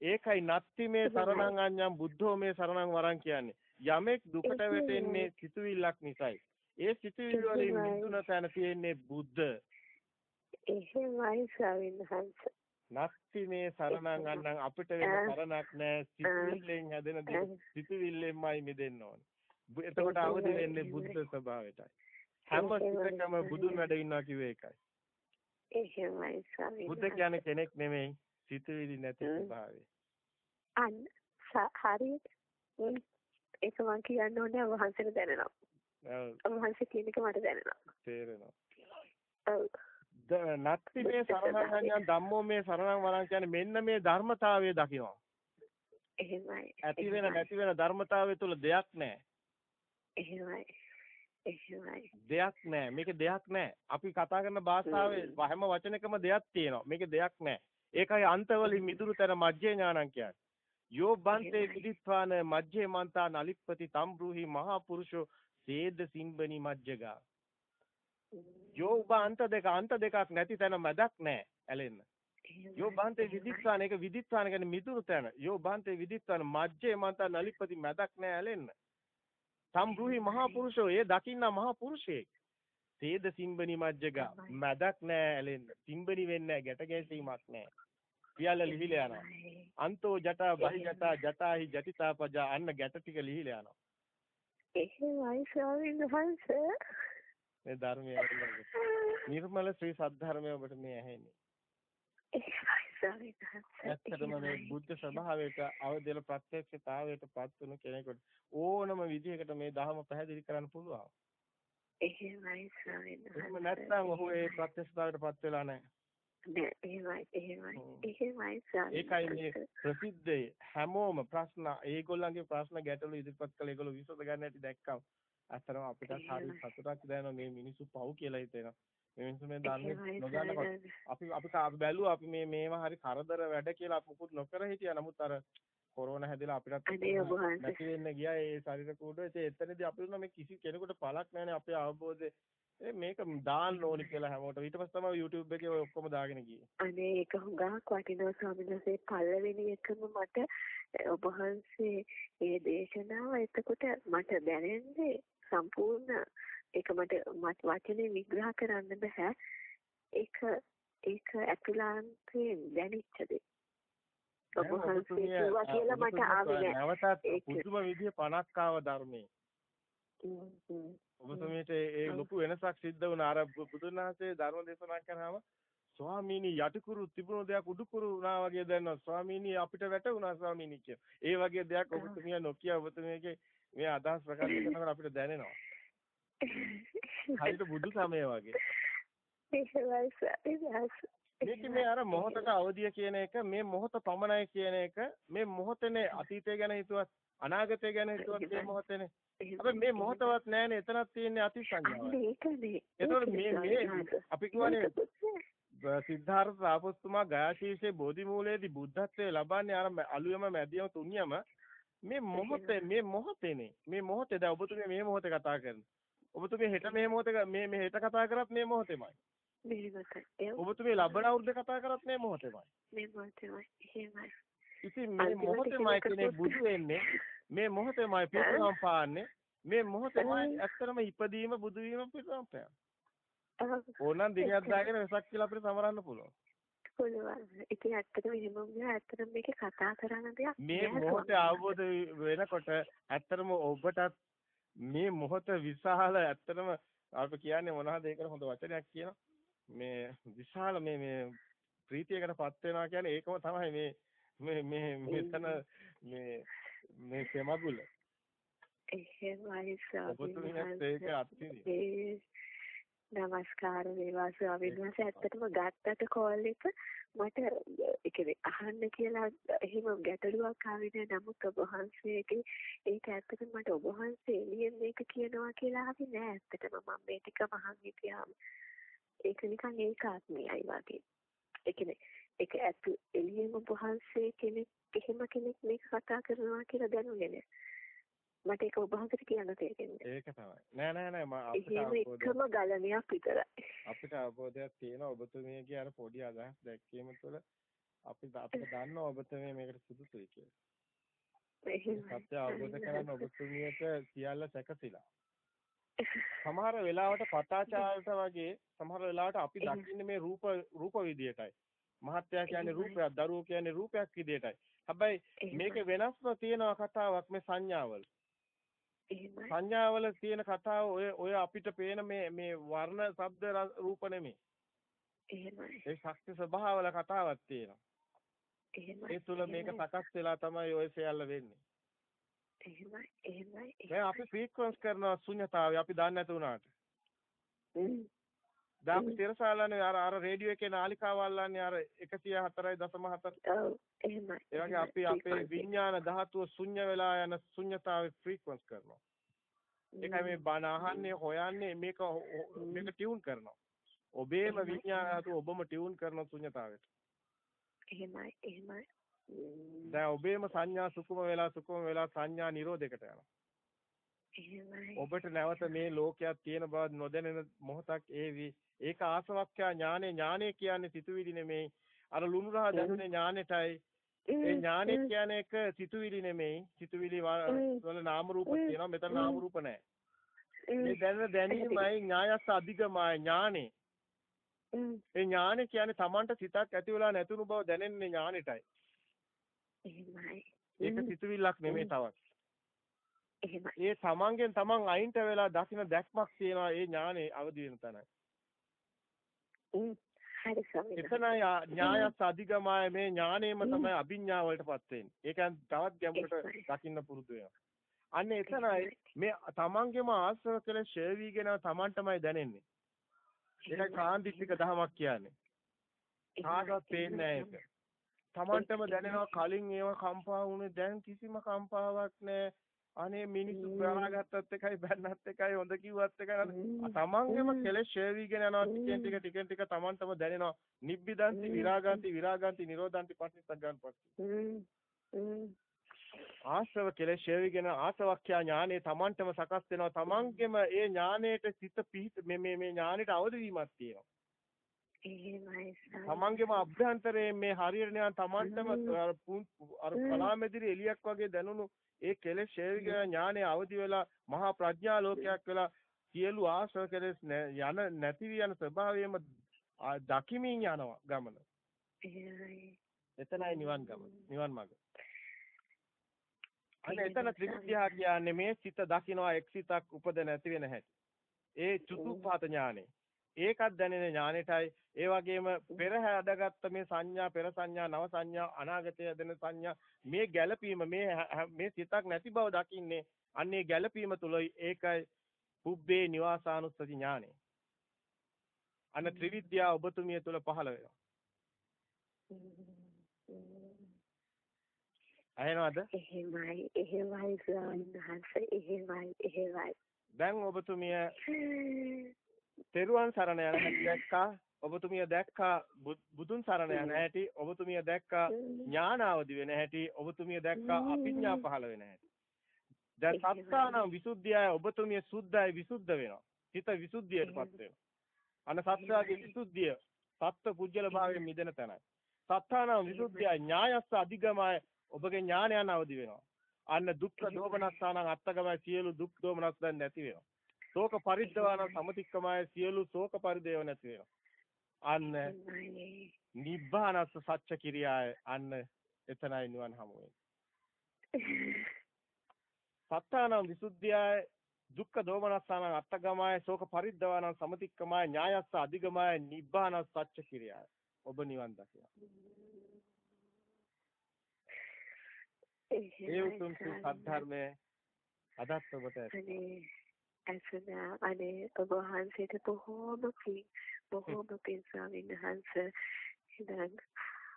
ඒකයි නත්ති මේ සරණං අඤ්ඤං බුද්ධෝ මේ සරණං වරං කියන්නේ. යමෙක් දුකට වැටෙන්නේ සිතුවිල්ලක් නිසායි. ඒ සිතුවිලි වලින් මිදුණ තැන තියෙන්නේ බුද්ධ. එහෙමයි ස්වාමීන් වහන්සේ. නැත්ති මේ සරණං අන්නං අපිට වෙන සරණක් නැහැ සිතුවිල්ලෙන් හැදෙන දේ සිතුවිල්ලෙන්මයි මිදෙන්න ඕනේ. එතකොට අවදි වෙන්නේ බුද්ධ ස්වභාවයටයි. හැම සිතකම බුදුන් වැඩ ඉන්නවා කිව්වේ ඒකයි. එහෙමයි ස්වාමීන් බුද්ධ කියන්නේ කෙනෙක් නෙමෙයි සිතුවිලි නැති ස්වභාවය. අන්න හරියට ඒක මම කියන්න ඕනේ වහන්සේට දැනෙනවා. ඔව්. වහන්සේ කියන එක මට දැනෙනවා. තේරෙනවා. ඔව්. නැත්ති මේ සරණං ධම්මෝ මේ සරණං වරං කියන්නේ මෙන්න මේ ධර්මතාවය දකිනවා. එහෙමයි. ඇති වෙන නැති වෙන ධර්මතාවය තුල දෙයක් නැහැ. එහෙමයි. එහෙමයි. දෙයක් නැහැ. මේක දෙයක් නැහැ. අපි කතා කරන භාෂාවේ හැම වචනකම දෙයක් තියෙනවා. මේක දෙයක් නැහැ. ඒකයි අන්තවලින් මිදුරු තැන මජ්ජේ ඥානං කියන්නේ. යෝ බන්තේ විදිත්වාන මජ්ජේ මන්තා නලිප්පති තම් බ්‍රූහි මහා පුරුෂෝ සේද සිම්බනි මජ්ජගා යෝ උබ අන්ත දෙක අන්ත දෙකක් නැති තැන මැදක් නැහැ ඇලෙන්න. යෝ බාන්තේ විදිත්වාන ඒක විදිත්වාන කියන්නේ මිදුණු තැන. යෝ බාන්තේ විදිත්වාන මජ්ජේ මන්ත නලිපති මැදක් නැහැ ඇලෙන්න. සම්බ්‍රුහි මහා පුරුෂෝ ඒ දකින්න මහා පුරුෂයෙක්. තේද සිම්බනි මජ්ජග මැදක් නැහැ ඇලෙන්න. සිම්බනි වෙන්නේ ගැට ගැසීමක් නැහැ. පියල්ල ලිහිලා යනවා. අන්තෝ ජටා බහි ජටා ජටාහි ජටිතාපජා අන්න ගැට ටික ලිහිලා යනවා. එහෙමයි ස්වාමීන් වහන්සේ මේ ධර්මය නිර්මල ශ්‍රී සද්ධර්මය ඔබට මේ ඇහෙන්නේ. ඇත්තටම මේ බුද්ධ ස්වභාවයට අවදෙල ප්‍රත්‍යක්ෂතාවයට පත් වුණු කෙනෙකුට ඕනම විදිහකට මේ ධර්ම පැහැදිලි කරන්න පුළුවන්. එහෙමයි ස්වාමීන් එහෙම නැත්නම් ඔහු ඒ ප්‍රත්‍යක්ෂතාවයට පත් වෙලා නැහැ. ඒකයි මේ ප්‍රසිද්ධ හැමෝම ප්‍රශ්න ඒගොල්ලන්ගේ ප්‍රශ්න ගැටලු ඉදිරිපත් කළ ඒගොල්ලෝ විසඳ ගන්න හැටි දැක්කම අතරම අපිට හරි සතුටක් දැනෙනවා මේ මිනිස්සු පව් කියලා හිතෙනවා. මේ මිනිස්සු මේ දන්නේ නොදන්නකොට අපි අපි බැලුවා අපි මේ මේවා හරි කරදර වැඩ කියලා මුකුත් නොකර හිටියා. නමුත් අර කොරෝනා හැදිලා අපිටත් නැති වෙන්න ගියා ඒ ශරීර කූඩුව. ඒ එතනදී අපි දුන්නා මේ කිසි කෙනෙකුට පළක් නැහැනේ අපේ අවබෝධය. මේක දාන්න ඕනි කියලා හැමෝටම ඊට පස්සේ තමයි YouTube එකේ ඔය ඔක්කොම දාගෙන ගියේ. අනේ ඒක හුඟක් වටිනවා ස්වාමීන් වහන්සේ පළවෙනි එකම මට ඔබ වහන්සේ මේ දේශනාව එතකොට මට දැනෙන්නේ සම්පූර්ණ ඒක මට මට වචනේ විග්‍රහ කරන්න බෑ. ඒක ඒක ඇතුළාන්තයෙන් දැනෙච්ච දෙයක්. ඔබ වහන්සේ කිව්වා කියලා මට ආවේ නෑ. නැවතත් පුදුම විදිය 50ක් ආව ධර්මයේ ඔබතුමීට ඒ ලොකු වෙනසක් සිද්ධ වුණා අර බුදුන් වහන්සේ ධර්ම දේශනා කරාම ස්වාමීනි යටිකුරු තිබුණු දෙයක් උඩුකුරු වුණා වගේ දැනනවා. ස්වාමීනි අපිට වැටුණා ස්වාමීනි කිය. ඒ වගේ දෙයක් ඔබතුමිය නොකිය ඔබතුමියගේ මේ අදහස් ප්‍රකාශ කරනකොට අපිට දැනෙනවා. හරියට බුදු සමය වගේ. මේක මේ අර මොහොතක අවදිය කියන එක මේ මොහොත පමණයි කියන එක මේ මොහොතනේ අතීතය ගැන හිතුවත් අනාගතය ගැන හිතුවත් මේ මොහොතනේ අපි මේ මොහොතවත් නැහැනේ එතනක් තියෙන්නේ අතීත සංඥාව. ඒකනේ. ඒතකොට මේ මේ අපි කියවනේ සිද්ධාර්ථ තාපස්තුමා ගයාශීෂේ බෝධි මූලයේදී බුද්ධත්වයේ ලබන්නේ අර අලුයම මැදියම තුන්යම මේ මොහොතේ මේ මොහොතේනේ මේ මොහොතේ දැන් ඔබතුමිය මේ මොහොතේ කතා කරනවා. ඔබතුමිය හෙට මේ මොහොතේ මේ මේ හෙට කතා කරත් මේ මොහොතේමයි. ඔබතුමිය ලබන අවුරුද්ද කතා කරත් මේ මොහොතේමයි. මේ මොහොතේමයි. එහෙමයි. ඉතින් මේ මොහොතේමයි කෙනෙක් බුදු වෙන්නේ මේ මොහොතේමයි පිටුම් පාන්නේ මේ මොහොතේමයි ඇත්තටම ඉපදීම බුදු වීම පිටුම් පෑම. ඕනනම් දිනයක් දාගෙන වෙසක් කියලා අපිට සමරන්න පුළුවන්. පුළුවන්. ඉතින් ඇත්තටම එහෙම වුණා ඇත්තටම මේක කතා කරන දෙයක් මේ මොහොතේ අවබෝධ වෙනකොට ඇත්තටම ඔබටත් මේ මොහොත විශාල ඇත්තටම අපිට කියන්නේ මොනවද ඒකට හොඳ වචනයක් කියනවා. මේ විශාල මේ මේ ප්‍රීතියකටපත් වෙනවා කියන්නේ ඒකම තමයි මේ මේ මේ මෙතන මේ මේ සෙමගුල. එහෙමයි සාබිනි. නමස්කාර වේවා ස්වාමීන් වහන්සේ ඇත්තටම ගත්තට කෝල් එක මට ඒ කියන්නේ අහන්න කියලා එහෙම ගැටලුවක් ආවේ නෑ නමුත් ඔබ වහන්සේගේ ඒක ඇත්තටම මට ඔබ වහන්සේ එළියෙන් මේක කියනවා කියලා ආවේ නෑ ඇත්තටම මම මේ ටික මහන් හිටියාම ඒක නිකන් ඒකාත්මයයි වගේ ඒ කියන්නේ ඒක ඇතු එළියෙම වහන්සේ කෙනෙක් එහෙම කෙනෙක් මේක කතා කරනවා කියලා දැනුනේ නෑ. මට ඒක ඔබ වහන්සේට කියන්න තේරෙන්නේ. ඒක තමයි. නෑ නෑ නෑ මම අපිට අවබෝධයක් එකම ගලණයක් විතරයි. අපිට අවබෝධයක් තියෙනවා ඔබතුමියගේ අර පොඩි අදහස් දැක්වීම තුළ අපි අපිට දන්නවා ඔබතුමිය මේකට සුදුසුයි කියලා. සත්‍ය අවබෝධ කරගන්න ඔබතුමියට සියල්ල සැකසিলা. සමහර වෙලාවට පතාචාරයට වගේ සමහර වෙලාවට අපි දකින්නේ මේ රූප රූප විදියටයි. මහත්යා කියන්නේ රූපයක්, දරුවෝ කියන්නේ රූපයක් විදියටයි. හැබැයි මේක වෙනස්ව තියෙන කතාවක් මේ සංඥාවල. සංඥාවල තියෙන කතාව ඔය ඔය අපිට පේන මේ මේ වර්ණ, ශබ්ද, රූප නෙමෙයි. එහෙමයි. ඒ ශක්ති ස්වභාවවල කතාවක් තියෙනවා. එහෙමයි. ඒ තුල මේක සකස් වෙලා තමයි ඔය සියල්ල වෙන්නේ. එහෙමයි. එහෙමයි. දැන් අපි ෆ්‍රීකවන්ස් කරන ශුන්‍යතාවය අපි දන්නේ නැති වුණාට. අපි තිරසාලන්නේ අර අර රේඩියෝ එකේ නාලිකාව අල්ලන්නේ අර 104.4 ඔව් එහෙමයි. ඒ වගේ අපි අපේ විඥාන ධාතුව ශුන්‍ය වෙලා යන ශුන්‍යතාවේ ෆ්‍රීකවන්ස් කරනවා. ඒකයි මේ බණ අහන්නේ හොයන්නේ මේක මේක ටියුන් කරනවා. ඔබේම විඥාන ධාතුව ඔබම ටියුන් කරන ශුන්‍යතාවයට. එහෙමයි. එහෙමයි. දැන් ඔබේම සංඥා සුකුම වෙලා සුකුම වෙලා සංඥා නිරෝධයකට යනවා. ඔබට නැවත මේ ලෝකයක් තියෙන බව නොදැනෙන මොහොතක් ඒවි. ඒක ආසවක්ඛ්‍යා ඥානෙ ඥානෙ කියන්නේ සිතුවිලි නෙමෙයි. අර ලුණු රහ දැනුනේ ඥානෙටයි. ඒ ඥානෙ කියන්නේ එක සිතුවිලි නෙමෙයි. සිතුවිලි වල නාම රූප තියෙනවා. මෙතන නාම රූප නැහැ. මේ දැනෙන දැනීමයි ඥායස්ස අධිගමයි ඥානෙ. ඒ ඥානෙ කියන්නේ Tamanට සිතක් ඇති වෙලා නැතුණු බව දැනෙන්නේ ඥානෙටයි. ඒක සිතුවිල්ලක් නෙමෙයි තවත්. ඒ තමන්ගෙන් තමන් අයින්ට වෙලා දකින්න දැක්මක් තියෙනවා ඒ ඥානෙ අවදි වෙන තැනයි. එතනයි ඥායස් අධිගමය මේ ඥානෙම තමයි අභිඥා වලටපත් වෙන්නේ. ඒක තවත් ගැඹුරට දකින්න පුරුදු වෙනවා. අන්න එතනයි මේ තමන්ගේම ආශ්‍රව කළ ෂේවිගෙන තමන්ටමයි දැනෙන්නේ. ඒකයි කාන්තිත්තික දහමක් කියන්නේ. කාටවත් පේන්නේ නැහැ ඒක. තමන්ටම දැනෙනවා කලින් ඒව කම්පා වුණේ දැන් කිසිම කම්පාවක් නැහැ. අනේ මිනිස්සු බලාගත්තත් එකයි බැන්නත් එකයි හොඳ කිව්වත් එකයි. තමන්ගේම කෙලෙස් ෂේවිගෙන යනවා ටිකෙන් ටික ටිකෙන් ටික තමන්ටම දැනෙනවා. නිබ්බිදන්ති විරාගන්ති විරාගන්ති නිරෝධන්ති පටිච්චසග්ගාන පස්සේ. ආශ්‍රව කෙලෙස් ෂේවිගෙන ආසවක්ඛ්‍යා ඥානෙ තමන්ටම සකස් වෙනවා. තමන්ගේම ඒ ඥානෙට සිත පිහිට මේ මේ මේ ඥානෙට අවදි වීමක් තියෙනවා. තමන්ගේම අභ්‍යන්තරයේ මේ හරියට නිකන් තමන්ටම අර කලාමෙදිරි එලියක් වගේ දැනුණු ඒ කෙලෙස් ශේවික ඥානය අවදි වෙලා මහා ප්‍රඥා ලෝකයක් වෙලා සියලු ආශ්‍රව කෙලෙස් යන නැති යන ස්වභාවයම දකිමින් යනවා ගමන. එතනයි නිවන් ගමන. නිවන් මාර්ග. අනේ එතන ත්‍රිවිධ්‍යා කියන්නේ මේ සිත දකින්නවා එක් සිතක් උපද නැති වෙන හැටි. ඒ චුතුප්පාත ඥානෙ. ඒකත් දැනෙන ඥානෙටයි. ඒ වගේම පෙර හැදගත්ත මේ සංඥා පෙර සංඥා නව සංඥා අනාගතය දෙන සංඥා මේ ගැළපීම මේ මේ සිතක් නැති බව දකින්නේ අන්නේ ගැළපීම තුලයි ඒකයි පුබ්බේ නිවාසානුස්සති ඥානෙ. අන්න ත්‍රිවිද්‍යා ඔබතුමිය තුල පහළ වෙනවා. අහනවද? එහෙමයි එහෙමයි ස්වාමීන් වහන්සේ එහෙමයි එහෙමයි. දැන් ඔබතුමිය තෙරුවන් සරණ යන හැටි දැක්කා. ඔබතුමිය දැක්කා බුදුන් සරණ යන හැටි. ඔබතුමිය දැක්කා ඥානාවදි වෙන හැටි. ඔබතුමිය දැක්කා අපිඥා පහළ වෙන හැටි. දැන් සත්තානම් විසුද්ධියයි ඔබතුමිය සුද්ධයි විසුද්ධ වෙනවා. හිත විසුද්ධියටපත් වෙනවා. අන්න සත්‍යාගේ විසුද්ධිය සත්ත්ව පුජ්‍යල භාවයෙන් මිදෙන තැනයි. සත්තානම් විසුද්ධිය ඥායස්ස අධිගමය ඔබගේ ඥානයන් අවදි වෙනවා. අන්න දුක්ඛ දෝමනස්සානම් අත්තගමයි සියලු දුක් දෝමනස් දැන් නැති වෙනවා ශෝක පරිද්දවාන සමතික්කමය සියලු ශෝක පරිදේව නැති වෙනවා. අන්න නිබ්බානස්ස සත්‍ය කිරියාය අන්න එතනයි නිවන් හමු වෙන්නේ. සත්තානම් විසුද්ධියයි දුක්ඛ දෝමනස්සාන අත්තගමය ශෝක පරිද්දවාන සමතික්කමය ඥායස්ස අධිගමය නිබ්බානස්ස සත්‍ය කිරියාය. ඔබ නිවන් දකිනවා. ඒ උතුම් සත්‍ය අදත් ඔබට ඇසුණා අනේ ඔබ වහන්සේට බොහෝම පිං බොහෝම පිං ස්වාමීන් වහන්සේ ඉතින්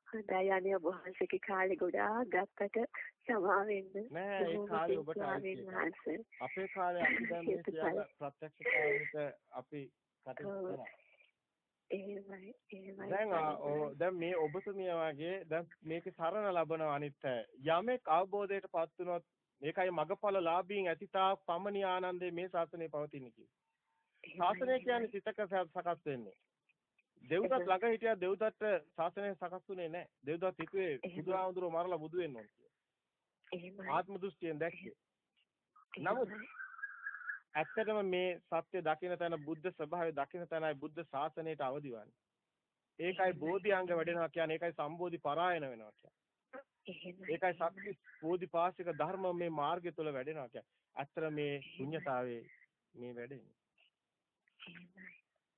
හොඳයි අනේ ඔබ වහන්සේගේ කාලේ ගොඩාක් ගත්තට සමා වෙන්න නෑ ඒ කාලේ ඔබට අපේ කාලේ අපි දැන් මේ සියල්ල ප්‍රත්‍යක්ෂතාවයට අපි කටයුතු කරා එහෙමයි එහෙමයි දැන් දැන් මේ ඔබතුමිය වගේ දැන් මේකේ සරණ ලබන අනිත් යමෙක් අවබෝධයටපත් වුණොත් මේකයි මගඵල ලාභීන් ඇතිතා පමණි ආනන්දේ මේ ශාසනය පවතින කිව්වේ. ශාසනය කියන්නේ සිතක සකස් වෙන්නේ. දෙව්දත් ළඟ හිටියා දෙව්දත්ට ශාසනය සකස් වුණේ නැහැ. දෙව්දත් හිතුවේ බුදුහාමුදුරුවෝ මරලා බුදු වෙන්න ඕන කියලා. එහෙමයි ආත්ම දෘෂ්ටියෙන් දැක්කේ. නමුත් ඇත්තටම මේ සත්‍ය දකින තැන බුද්ධ ස්වභාවය දකින තැනයි බුද්ධ ශාසනයට අවදි. ඒකයි බෝධිඅංග වැඩෙනවා කියන්නේ ඒකයි සම්බෝධි පරායන වෙනවා කියන්නේ. ඒකයි සත්‍ය බෝධිපාශික ධර්ම මේ මාර්ගය තුළ වැඩෙනවා කියන්නේ. ඇත්තට මේ ශුන්‍යතාවේ මේ වැඩෙන්නේ.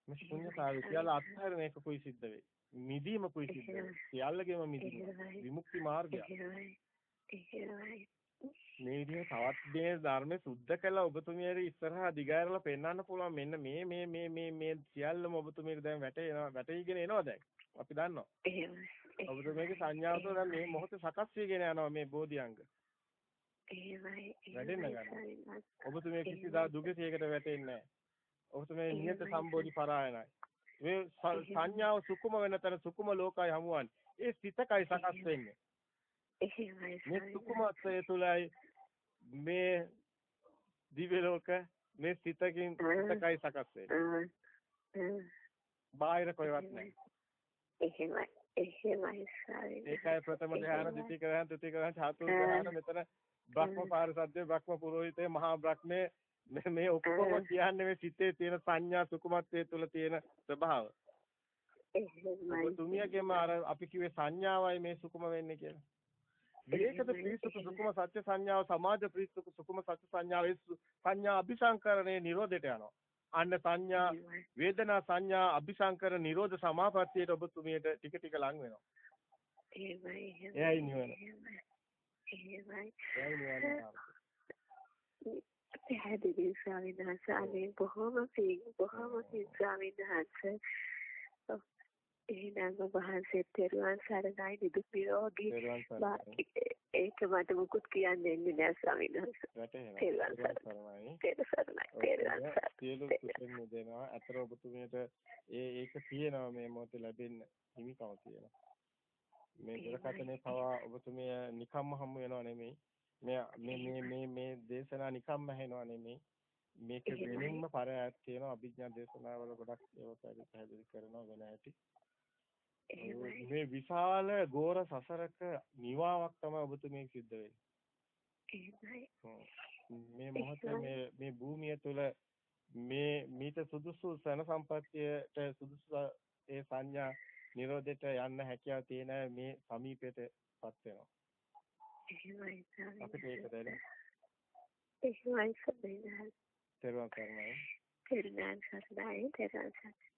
මේ ශුන්‍යතාවේ කියලා අත්හැරෙන එක කුයි සිද්ධ වෙයි. මිදීම කුයි සිද්ධ වෙයි. සියල්ලගේම මිදීම. විමුක්ති මාර්ගය. මේ විදිහේ තවත් මේ ධර්මයේ සුද්ධ කළා ඔබතුමියට ඉස්සරහා දිගහැරලා පෙන්වන්න පුළුවන් මෙන්න මේ මේ මේ මේ මේ සියල්ලම ඔබතුමියට දැන් වැටෙනවා වැටීගෙන එනවා දැන් අපි දන්නවා එහෙමයි ඔබතුමියගේ සංඥාව තුළ දැන් මේ මොහොතේ සකස් වීගෙන යනවා මේ බෝධිඅංග. එහෙමයි වැඩෙන්න ගන්නවා. ඔබතුමිය කිසිදා දුකසියකට වැටෙන්නේ නැහැ. ඔබතුමිය නියත සම්බෝධි පරායනයි. මේ සංඥාව සුකුම වෙන තැන සුකුම ලෝකයි හමුවන්නේ. ඒ සිතකයි සකස් වෙන්නේ. එහෙමයි මේ සුකුමත්වය තුළයි මේ දිව්‍ය ලෝක මේ සිතකින් සිතකයි සකස් වෙන්නේ. බාහිර කොහෙවත් නැහැ. එහෙමයි එහෙමයි සාරි ඒකයි ප්‍රථම ධ්‍යාන, ද්විතීක ධ්‍යාන, තෘතීක ධ්‍යාන, චතුර්ථ ධ්‍යාන. මෙතන බ්‍රහ්ම පාරිසද්ද, බ්‍රහ්ම පුරোহিතේ, මහා බ්‍රහ්මේ මේ මේ ඔක්කොම කියන්නේ මේ සිතේ තියෙන සංඥා සුකුමත්වයේ තුළ තියෙන ස්වභාව. එහෙමයි තුමියගේම අර අපි කිව්වේ සංඥාවයි මේ සුකුම වෙන්නේ කියලා. විවේකද ප්‍රීසුක සුකුම සත්‍ය සංඥාව සමාජ ප්‍රීසුක සුකුම සත්‍ය සංඥාව සංඥා අபிසංකරණේ නිරෝධයට යනවා. අන්න සංඥා වේදනා සංඥා අபிසංකර නිරෝධ සමාපත්තියට ඔබතුමියට ටික ටික ලං වෙනවා. එහෙමයි එයයි නිවන. එහෙමයි එහෙමයි එයයි නිවන. පැහැදිලි ස්වාමීන් වහන්සේ අනේ බොහොම පිං බොහොම පිං ස්වාමීන් වහන්සේ එහෙනම් ඔබ වහන්සේ තෙරුවන් සරණයි නිදුක් නිරෝගී. ඒක මට මුකුත් කියන්න එන්නේ නෑ ස්වාමීන් වහන්සේ. තෙරුවන් සරණයි. තෙරු සරණයි තෙරුවන් සරණයි සියලු කුසල මුදෙනවා. අතර ඔබතුමියට ඒ ඒක තියෙනවා මේ මොහොතේ ලැබෙන්න හිමිකම තියෙනවා. මේ දුරකථනයේ පවා ඔබතුමිය නිකම්ම හම්බ වෙනව නෙමෙයි. මේ මේ මේ මේ මේ දේශනා නිකම්ම ඇහෙනව නෙමෙයි. මේක වෙනින්ම පරයක් තියෙනවා අභිඥා දේශනාවල ගොඩක් ඒවා පැහැදිලි කරනවා වෙන ඇති. මේ විශාල ගෝර සසරක නිවාවක් තමයි ඔබතුමිය සිද්ධ වෙන්නේ. මේ මොහොතේ මේ මේ භූමිය තුළ මේ මීට සුදුසු සන සම්පත්තියට සුදුසු ඒ සංඥා නිරෝධයට යන්න හැකියාව තියෙන මේ සමීපයටපත් වෙනවා. අපිට ඒක දැනෙන. එහෙමයි ස්වාමීන් වහන්සේ තෙරුවන් සරණයි. තෙරුවන් සරණයි තෙරුවන් සරණයි